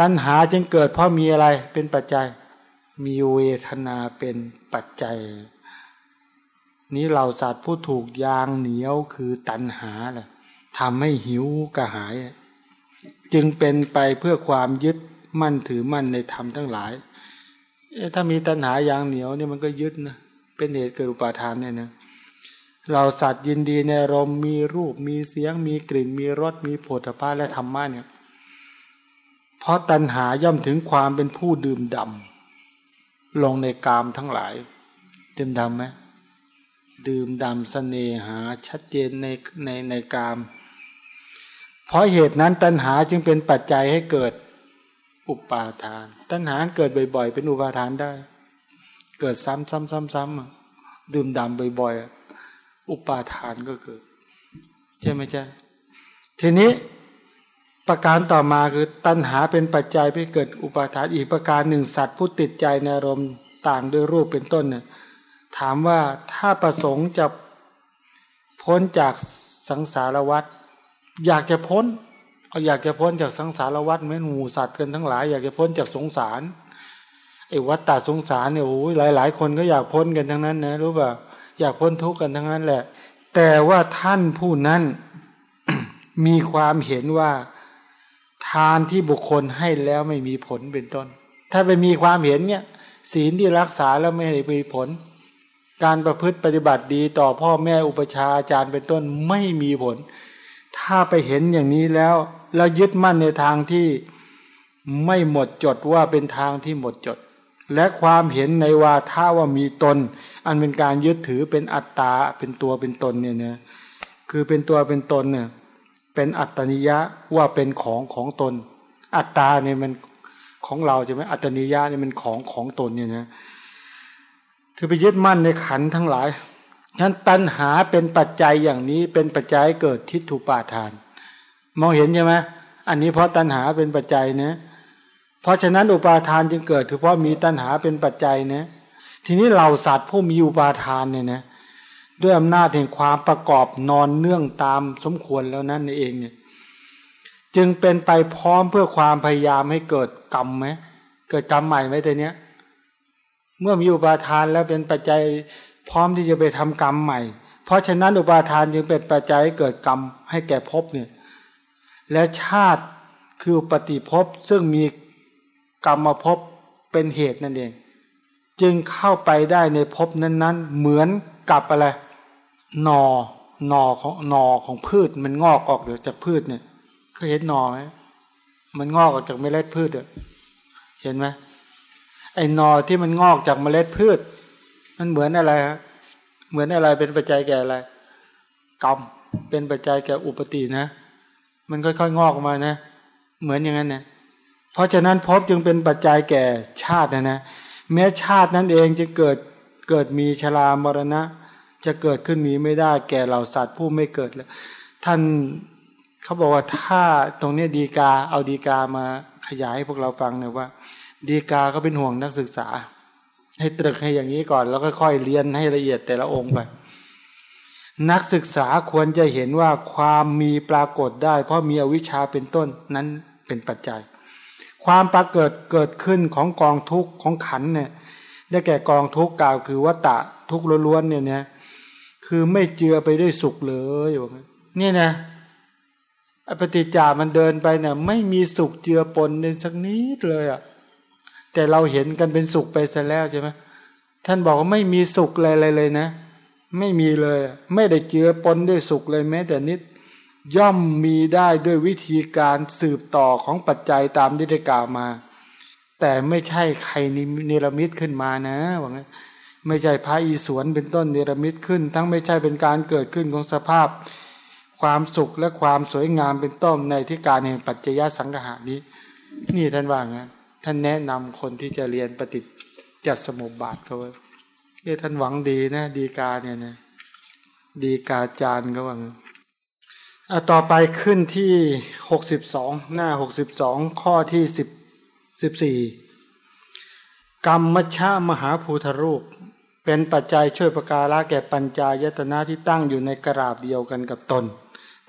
Speaker 3: ตัณหาจึงเกิดเพราะมีอะไรเป็นปัจจัย มีเวทนาเป็นปัจจัย นี้เราสัตว์ผู้ถูกยางเหนียวคือตัณหาแหละทำให้หิวกระหาย จึงเป็นไปเพื่อความยึดมั่นถือมั่นในธรรมทั้งหลาย ถ้ามีตัณหายางเหนียวเนี่ยมันก็ยึดนะเป็นเหตุเกิดอุปาทานเนี่ยนะเราสัตว์ยินดีในรมมีรูปมีเสียงมีกลิ่นมีรสมีโผฏฐาและธรรมะเนี่ย เพราะตัณหาย่อมถึงความเป็นผู้ดื่มดำลงในกามทั้งหลาย ดื่มดำไหมดื่มดำสเสน่หาชัดเจนในในในกาม เพราะเหตุนั้นตัณหาจึงเป็นปัจจัยให้เกิดอุปาทาน ตัณหาเกิดบ่อยๆ เป็นอุปาทานได้ เกิดซ้ำๆๆๆดื่มดำบ่อยๆ อุปาทานก็เกิด ใช่ไหมใช่ทีนี้ ประการต่อมาคือตัณหาเป็นปัจจัยให้เกิดอุปาทานอีกประการหนึ่งสัตว์ผู้ติดใจในอารมณ์ต่างด้วยรูปเป็นต้นเนี่ยถามว่าถ้าประสงค์จะพ้นจากสังสารวัฏอยากจะพ้นเอาอยากจะพ้นจากสังสารวัฏเหมือนหมูสัตว์กันทั้งหลาย อยากจะพ้นจากสงสารไอ้วัฏฏะสงสารเนี่ยโอ้ยหลายหลายคนก็อยากพ้นกันทั้งนั้นนะรู้ป่ะอยากพ้นทุกข์กันทั้งนั้นแหละ แต่ว่าท่านผู้นั้นมีความเห็นว่า ทานที่บุคคลให้แล้วไม่มีผลเป็นต้น ถ้าไปมีความเห็นเนี่ย ศีลที่รักษาแล้วไม่ได้มีผล การประพฤติปฏิบัติดีต่อพ่อแม่อุปชาอาจารย์เป็นต้นไม่มีผล ถ้าไปเห็นอย่างนี้แล้วแล้วยึดมั่นในทางที่ไม่หมดจดว่าเป็นทางที่หมดจด และความเห็นในวาท่าว่ามีตน อันเป็นการยึดถือเป็นอัตตาเป็นตัวเป็นตนเนี่ยนะคือเป็นตัวเป็นตนเนี่ย เป็นอัตตนิยะว่าเป็นของของตน อัตตาเนี่ยมันของเราใช่ไหมอัตตนิยะเนี่ยมันของของตนเนี่ยนะคือไปยึดมั่นในขันทั้งหลายฉะนั้นตัณหาเป็นปัจจัยอย่างนี้เป็นปัจจัยเกิดทิฏฐุปาทาน มองเห็นใช่ไหมอันนี้เพราะตัณหาเป็นปัจจัยนะเพราะฉะนั้นอุปาทานจึงเกิดคือเพราะมีตัณหาเป็นปัจจัยนะทีนี้เหล่าสัตว์ผู้มีอุปาทานเนี่ยนะ ด้วยอำนาจแห่งความประกอบนอนเนื่องตามสมควรแล้วนั่นเองเนี่ยจึงเป็นไปพร้อมเพื่อความพยายามให้เกิดกรรมไหมเกิดกรรมใหม่ไหมแต่เนี้ย เมื่อมีอุปาทานแล้วเป็นปัจจัยพร้อมที่จะไปทำกรรมใหม่ เพราะฉะนั้นอุปาทานจึงเป็นปัจจัยให้เกิดกรรมให้แก่ภพเนี่ยและชาติคือปฏิภพซึ่งมีกรรมภพเป็นเหตุนั่นเอง จึงเข้าไปได้ในภพนั้น ๆ เหมือนกับอะไร นอนอของนอของพืช มันงอกออกเดี๋ยวจากพืชเนี่ยเคยเห็นนอไหมมันงอกออกจากเมล็ดพืชเเห็นไหมไอ้นอที่มันงอกจากเมล็ดพืช มันเหมือนอะไรฮะเหมือนอะไรเป็นปัจจัยแก่อะไรกรรมเป็นปัจจัยแก่อุปตินะ มันค่อยๆงอกออกมานะ เหมือนอย่างนั้นเนะเพราะฉะนั้นพบจึงเป็นปัจจัยแก่ชาตินะนะแม้ชาตินั้นเองจะเกิดเกิดมีชรามรณะ จะเกิดขึ้นมีไม่ได้แก่เหล่าสัตว์ผู้ไม่เกิดแล้ว ท่านเขาบอกว่าถ้าตรงนี้ดีกาเอาดีกามาขยายให้พวกเราฟังเนี่ยว่า ดีกาก็เป็นห่วงนักศึกษา ให้ตรึกให้อย่างนี้ก่อน แล้วก็ค่อยเรียนให้ละเอียดแต่ละองค์ไป นักศึกษาควรจะเห็นว่าความมีปรากฏได้ เพราะมีอวิชชาเป็นต้นนั้นเป็นปัจจัย ความปรากฏเกิดขึ้นของกองทุกข์ของขันเนี่ยได้แก่กองทุกข์กล่าวคือวัตตะทุกข์ล้วนๆเนี่ยเนี่ย คือไม่เจือไปด้วยสุขเลยอย่างนี่นะปฏิจจามันเดินไปเนี่ยไม่มีสุขเจือปนในสักนิดเลยอะ แต่เราเห็นกันเป็นสุขไปซะแล้วใช่ไหมท่านบอกว่าไม่มีสุขอะไรเลยนะ ไม่มีเลย ไม่ได้เจือปนด้วยสุขเลยแม้ แต่นิด ย่อมมีได้ด้วยวิธีการสืบต่อของปัจจัยตามที่ได้กล่าวมา แต่ไม่ใช่ใครเนรมิตขึ้นมานะว่างั้น ไม่ใช่พระอีสวนเป็นต้นเนรมิตขึ้น ทั้งไม่ใช่เป็นการเกิดขึ้นของสภาพ ความสุขและความสวยงามเป็นต้นในที่การแห่งปัจจยสังหานี้ นี่ท่านว่างั้นท่านแนะนำคนที่จะเรียนปฏิจจสมุปบาทเขาไว้เอท่านหวังดีนะ ดีกาเนี่ยนะดีกาจารย์ก็ว่างั้นอะต่อไปขึ้นที่หกสิบสองหน้าหกสิบสองข้อที่สิบสิบสี่กรรมมชามหาภูทรูป เป็นปัจจัยช่วยประการะแก่ปัญจายตนะที่ตั้งอยู่ในกราบเดียวกันกับตน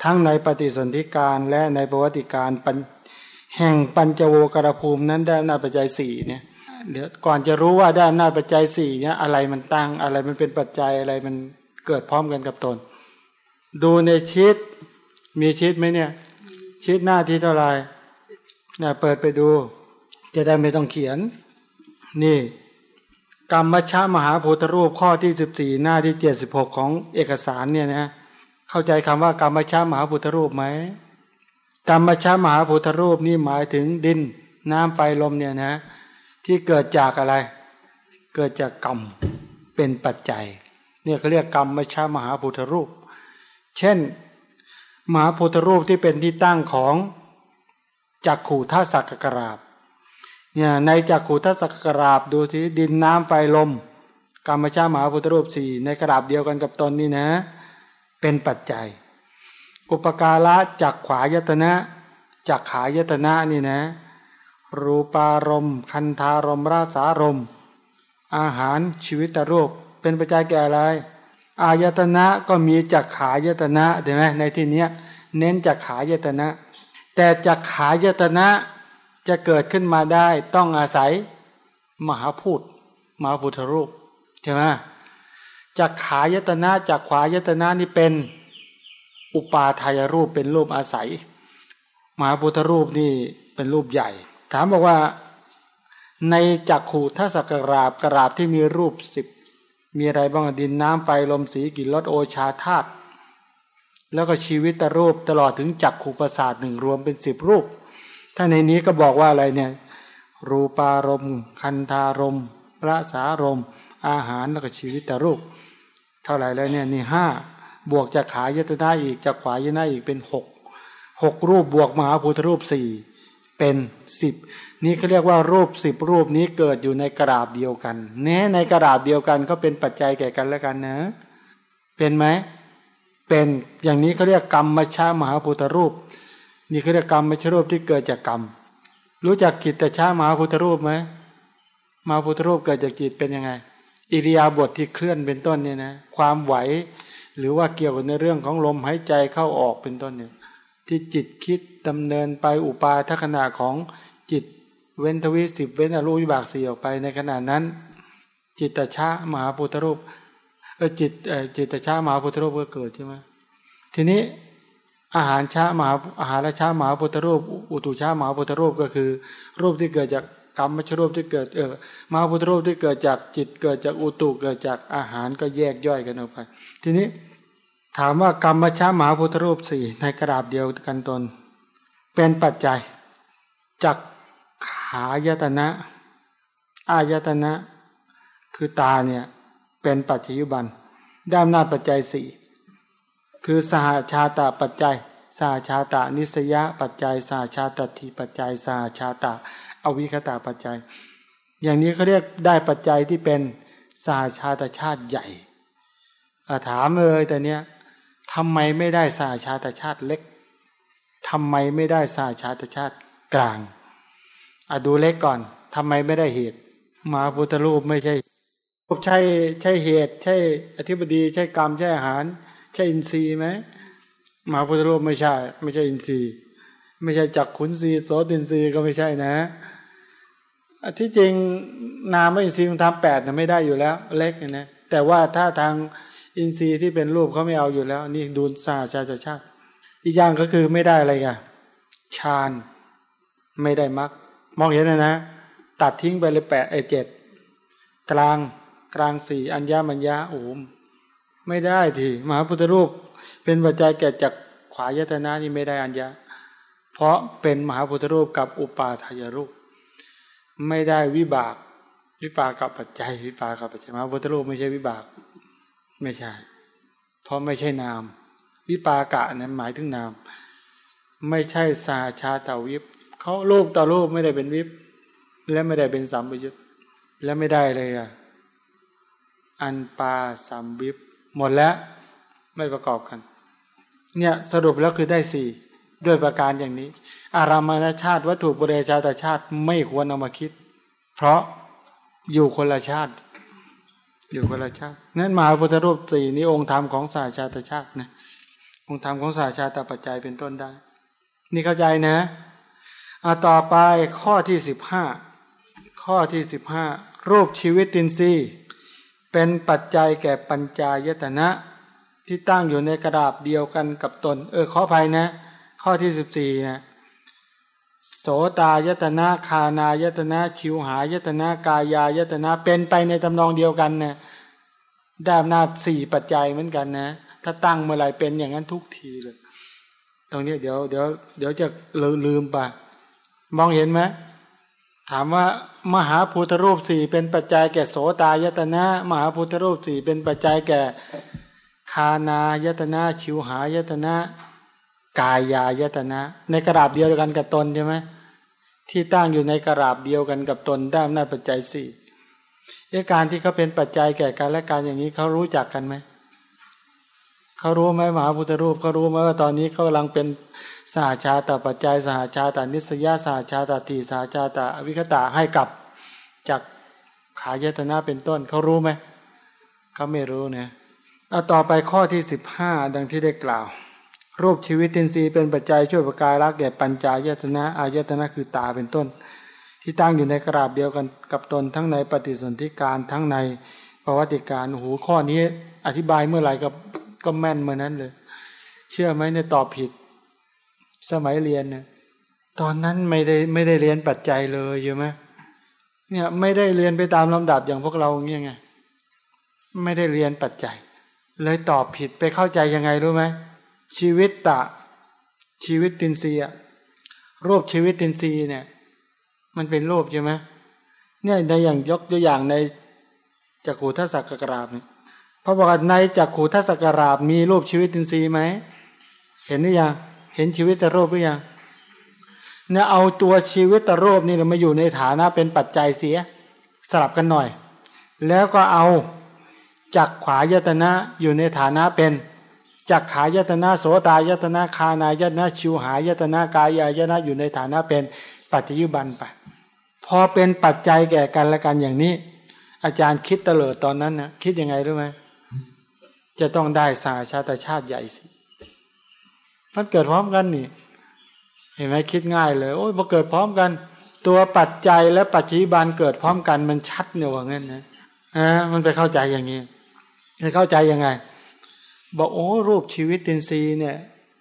Speaker 3: ทั้งในปฏิสนธิการและในประวัติการแห่งปัญจโวกรภูมินั้นได้อำนาจปัจจัยสี่เนี่ยเดี๋ยวก่อนจะรู้ว่าได้อำนาจปัจจัยสี่เนี่ยอะไรมันตั้งอะไรมันเป็นปัจจัยอะไรมันเกิดพร้อมกันกับตน ดูในชิดมีชิดไหมเนี่ยชิดหน้าที่เท่าไหร่เนี่ยเปิดไปดู จะได้ไม่ต้องเขียน นี่ กรรมชามหาพุทธรูปข้อที่สิบสี่หน้าที่เจ็ดสิบหกของเอกสารเนี่ยนะเข้าใจคำว่ากรรมชามหาพุทธรูปไหมกรรมชามหาพุทธรูปนี่หมายถึงดินน้ำไฟลมเนี่ยนะ ที่เกิดจากอะไร เกิดจากกรรมเป็นปัจจัย เนี่ยเขาเรียกกรรมชามหาพุทธรูป เช่นมหาพุทธรูปที่เป็นที่ตั้งของจักขู่ท่าสักกราบ เนี่ยในจักขู่ทัศกราบดูสิดินน้ำไฟลมกรรมชาติมหาพุทธรูปสี่ในกราบเดียวกันกับตนนี่นะ เป็นปัจจัย อุปการะจักขวายตนะจักขายตนะนี่นะ รูปารมณ์คันธารมราสารม อาหารชีวิตรูป เป็นปัจจัยแก่อะไร อายตนะก็มีจักขายตนะเห็นไหมในที่เนี้ยเน้นจักขายตนะ แต่จักขายตนะ จะเกิดขึ้นมาได้ต้องอาศัยมหาพูดมหาพุทธรูปใช่ไหมจากขายตนะจากขวายตนะนี่เป็นอุปาทายรูปเป็นรูปอาศัยมหาพุทธรูปนี่เป็นรูปใหญ่ ถามบอกว่าในจักขูทัศกราบกราบที่มีรูปสิบมีอะไรบ้างดินน้ำไฟลมสีกินรสโอชาธาตุแล้วก็ชีวิตรูปตลอดถึงจักขูประสาทหนึ่งรวมเป็นสิบรูป ถ้าในนี้ก็บอกว่าอะไรเนี่ย รูปารมณ์ คันธารมพระสารมอาหารแล้วก็ชีวิตตรูป เท่าไหร่แล้วเนี่ยนี่ห้าบวกจากขายตนาอีกจากขวายนาอีกเป็นหกหกรูปบวกมหาพุทธรูปสี่เป็นสิบนี่เขาเรียกว่ารูปสิบรูปนี้เกิดอยู่ในกระดาบเดียวกันแน้ในกระดาบเดียวกันก็เป็นปัจจัยแก่กันแล้วกันนะ เป็นไหมเป็นอย่างนี้เขาเรียกกรรมมชามหาพุทธรูป นี่คือกรรมไม่ใช่รูปที่เกิดจากกรรม รู้จักกิจแต่ช้ามหาพุทธรูปไหมมหาพุทธรูปเกิดจากจิตเป็นยังไง อิริยาบถทที่เคลื่อนเป็นต้นเนี่ยนะ ความไหว หรือว่าเกี่ยวกับในเรื่องของลมหายใจเข้าออกเป็นต้นเนี่ย ที่จิตคิดดำเนินไปอุปาทัขณะของจิตเว้นทวิสิบเว้นอรูปวิบากสี่ออกไปในขณะนั้น จิตตชามหาพุทธรูปเออจิตเออจิตตชามหาพุทธรูปก็เกิดใช่ไหมทีนี้ อาหารชามหาอาหารชามหาพุทธรูป อุตุชามหาพุทธรูปก็คือ รูปที่เกิดจากกรรมมชรูปที่เกิดเออมหาพุทธรูปที่เกิดจากจิตเกิดจากอุตุเกิดจากอาหารก็แยกย่อยกันออกไป ทีนี้ถามว่ากรรมชามหาพุทธรูปสี่ในกระดาบเดียวกันตน เป็นปัจจัยจากขายตนะ อายตนะ คือตาเนี่ยเป็นปัจจยุบันได้านหน้าปัจจัยสี่ คือสหชาตาปัจจัยสหชาตานิสยปัจจัยสหชาตทีปัจจัยสหชาตาอวิคตาปัจจัย อย่างนี้เขาเรียกได้ปัจจัยที่เป็นสหชาตชาติใหญ่ถามเลยแต่เนี้ยทำไมไม่ได้สหชาตชาติเล็กทำไมไม่ได้สหชาตชาติกลางอะดูเล็กก่อนทำไมไม่ได้เหตุมาพุทธรูปไม่ใช่ใช่ใช่เหตุ ใช่อธิบดีใช่กรรมใช่อาหาร ใช่อินทรีย์ไหมมหาพุทธรูปไม่ใช่ ไม่ใช่อินทรีย์ ไม่ใช่จักขุนทรีย์โสตินทรีย์ก็ไม่ใช่นะที่จริงนามอินทรีย์ทำแปดนะไม่ได้อยู่แล้ว เล็กนะแต่ว่าถ้าทางอินทรีย์ที่เป็นรูปเขาไม่เอาอยู่แล้ว นี่ดูนซาชาชาชาอีกอย่างก็คือไม่ได้อะไรกันฌานไม่ได้มักมองเห็นนะนะ ตัดทิ้งไปเลยแปดไอเจ็ดกลางกลางสี่อัญญามัญญาโอ้ ไม่ได้ทีมหาพุทธรูป เป็นปัจจัยแก่จากขวายตนะนี่ไม่ได้อัญญาเพราะเป็นมหาพุทธรูปกับอุปาทายรูป ไม่ได้วิบาก วิปากกับปัจจัย วิปากกับปัจจัยมหาพุทธรูปไม่ใช่วิบาก ไม่ใช่ เพราะไม่ใช่นาม วิปากะนั้นหมายถึงนาม ไม่ใช่สาชาตาวิปเขารูปต่อรูปไม่ได้เป็นวิปและไม่ได้เป็นสัมปยุตและไม่ได้เลยอะอันปาสัมวิป หมดแล้วไม่ประกอบกัน เนี่ยสรุปแล้วคือได้สี่ด้วยประการอย่างนี้ อารามณชาติวัตถุบริชาตชาติไม่ควรเอามาคิด เพราะอยู่คนละชาติ อยู่คนละชาตินั้นมหาพุทธรูปสี่นี้องค์ธรรมของสาชาตชาตินะองค์ธรรมของสาชาตปัจจัยเป็นต้นได้ นี่เข้าใจนะอาต่อไปข้อที่สิบห้าข้อที่สิบห้ารูปชีวิตตินทรีย์ เป็นปัจจัยแก่ปัญจายตนะ ที่ตั้งอยู่ในกระดาบเดียวกันกับตน เออขออภัยนะ ข้อที่สิบสี่นะโสตายตนะคานายตนะชิวหายตนะกายายตนะเป็นไปในตำนองเดียวกันนะได้อำนาจสี่ปัจจัยเหมือนกันนะ ถ้าตั้งเมื่อไรเป็นอย่างนั้นทุกทีเลย ตรงนี้เดี๋ยวเดี๋ยวเดี๋ยวจะลืมไปมองเห็นไหม ถามว่ามหาพุทธรูปสี่เป็นปัจจัยแก่โสตายตนะ มหาพุทธรูปสี่เป็นปัจจัยแก่คานายตนะชิวหายตนะ กายายตนะ ในกระดาบเดียวกันกับตนใช่ไหมที่ตั้งอยู่ในกระดาบเดียวกันกับตนได้อำนาจปัจจัยสี่เอการที่เขาเป็นปัจจัยแก่กันและการอย่างนี้เขารู้จักกันไหม เขารู้ไหมมหาพุทธรูปเขารู้ไหมว่าตอนนี้เขากำลังเป็นสหชาตปัจจัยสหชาตานิสยาสหชาตตีสหชาตาอวิคตาให้กับจากขายตนะเป็นต้นเขารู้ไหมเขาไม่รู้เนี่ยเอาต่อไปข้อที่สิบห้าดังที่ได้กล่าว รูปชีวิตตินทรีย์เป็นปัจจัยช่วยประกายรักแก่ปัญจายตนะอายตนะคือตาเป็นต้น ที่ตั้งอยู่ในกราบเดียวกันกับตนทั้งในปฏิสนธิการทั้งในประวัติการโอ้โหข้อนี้อธิบายเมื่อไหร่ก็ ก็แม่นเมื่อนั้นเลย เชื่อไหมเนี่ยตอบผิด สมัยเรียนเนี่ยตอนนั้นไม่ได้ไม่ได้เรียนปัจจัยเลยใช่ไหมเนี่ยไม่ได้เรียนไปตามลำดับอย่างพวกเราเงี้ยไงไม่ได้เรียนปัจจัย เลยตอบผิดไปเข้าใจยังไงรู้ไหมชีวิตตะ ชีวิตตินซีอะรูปชีวิตตินซีเนี่ย มันเป็นรูปใช่ไหมเนี่ยในอย่างยกตัวอย่างในจักขูทัศกกราบเนี่ย พระบอกในจักขูทัศกราบมีรูปชีวิตตินซีไหม เห็นหรือยัง เห็นชีวิตตรูปหรือยังเนี่ยเอาตัวชีวิตตรูปนี่เรามาอยู่ในฐานะเป็นปัจจัยเสีย สลับกันหน่อย แล้วก็เอาจักขวายตนะอยู่ในฐานะเป็นจักขายตนะโสตายตนะคานายตนะชิวหายตนะกายายตนะอยู่ในฐานะเป็นปัจจยุบันไปพอเป็นปัจจัยแก่กันและกันอย่างนี้ อาจารย์คิดเตลิดตอนนั้นนะคิดยังไงรู้ไหม จะต้องได้สาชาติชาติใหญ่สิมันเกิดพร้อมกันนี่ เห็นไหมคิดง่ายเลยโอ้ยพอเกิดพร้อมกัน ตัวปัจจัยและปัจจิบันเกิดพร้อมกันมันชัดเนี่ยว่างั้นนะอ่ามันไปเข้าใจอย่างนี้ไปเข้าใจยังไง บอกโอ้รูปชีวิตตินซีเนี่ย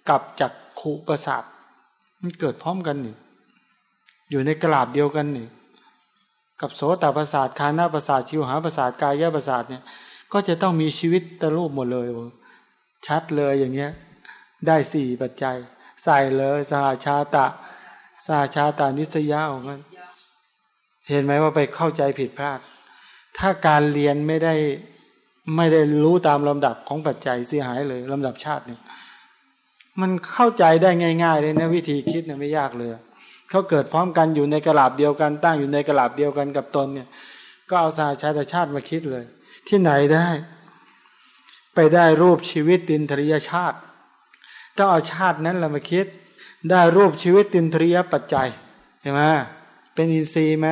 Speaker 3: กับจักขุประสาทมันเกิดพร้อมกันนี่อยู่ในกราบเดียวกันนี่กับโสตประสาทคานาประสาทชิวหาประสาทกายประสาทเนี่ย ก็จะต้องมีชีวิตตะรูปหมดเลย ชัดเลยอย่างเงี้ย ได้สี่ปัจจัย ใส่เลยสหชาตะสหชาตานิสยาของนั้นเห็นไหมว่าไปเข้าใจผิดพลาด ถ้าการเรียนไม่ได้ไม่ได้รู้ตามลำดับของปัจจัยเสียหายเลยลำดับชาติเนี่ยมันเข้าใจได้ง่ายๆเลยนะวิธีคิดเนี่ยไม่ยากเลยเขาเกิดพร้อมกันอยู่ในกระลาบเดียวกันตั้งอยู่ในกระลาบเดียวกันกับตนเนี่ย ก็เอาสาชาติชาติมาคิดเลย ที่ไหนได้ ไปได้รูปชีวิตดินทริยชาติต้องเอาชาตินั้นเรามาคิด ได้รูปชีวิตตินทรียปัจจัยเห็นไหมเป็นอินทรีย์ไหม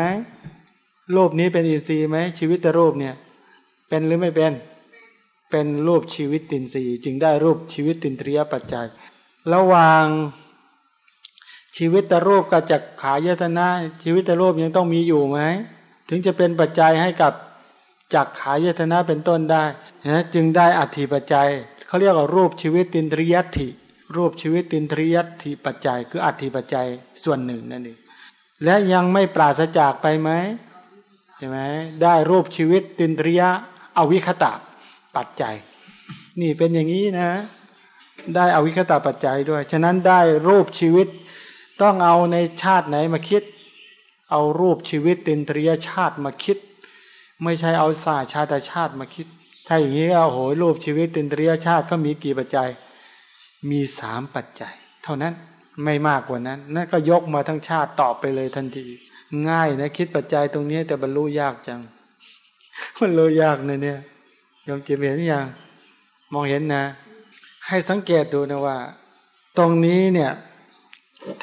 Speaker 3: รูปนี้เป็นอินทรีย์ไหมชีวิตแต่รูปเนี่ย เป็นหรือไม่เป็น เป็นรูปชีวิตตินทรีย์จึงได้รูปชีวิตตินทรียปัจจัย ระหว่างชีวิตตรูปกับจักขายตนะ ชีวิตตรูปยังต้องมีอยู่ไหม ถึงจะเป็นปัจจัยให้กับ จักขายตนะเป็นต้นได้นะจึงได้อัติปัจจัยเขาเรียกว่ารูปชีวิตตินทรียติรูปชีวิตตินทรียติปัจจัย คืออัติปัจจัยส่วนหนึ่งนั่นเองและยังไม่ปราศจากไปไหมเห็นไหมได้รูปชีวิตตินทรียอวิคตะปัจจัย นี่เป็นอย่างนี้นะ ได้อวิคตาปัจจัยด้วย ฉะนั้นได้รูปชีวิตต้องเอาในชาติไหนมาคิด เอารูปชีวิตตินตรียชาติมาคิด ไม่ใช่เอาศาสตร์ชาติชาติมาคิด ถ้าอย่างนี้ก็โหยรูปชีวิตตินตรียชาติก็มีกี่ปัจจัย มีสามปัจจัย เท่านั้นไม่มากกว่านั้น นั่นก็ยกมาทั้งชาติตอบไปเลยทันที ง่ายนะคิดปัจจัยตรงนี้แต่บรรลุยากจังมันรู้ยากนะเนี่ยยอมจิตเห็นอยังมองเห็นนะ ให้สังเกตดูนะว่า ตรงนี้เนี่ย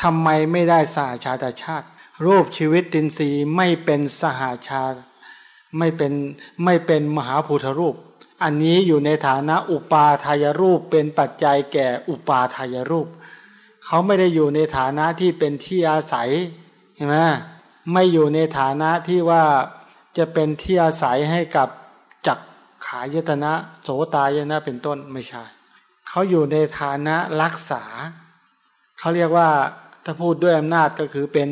Speaker 3: ทำไมไม่ได้สหาชาติชาติ รูปชีวิตตินรีไม่เป็นสหาชาติ ไม่เป็นไม่เป็นมหาภูทรูป อันนี้อยู่ในฐานะอุปาทายรูปเป็นปัจจัยแก่อุปาทายรูป เขาไม่ได้อยู่ในฐานะที่เป็นที่อาศัยเห็นไหมไม่อยู่ในฐานะที่ว่าจะเป็นที่อาศัยให้กับจักขายตนะ โสตายนะเป็นต้นไม่ใช่เขาอยู่ในฐานะรักษา เขาเรียกว่าถ้าพูดด้วยอำนาจก็คือเป็น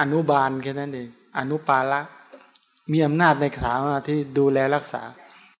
Speaker 3: อนุบาลแค่นั้นเองอนุปาละ มีอำนาจในขาที่ดูแลรักษา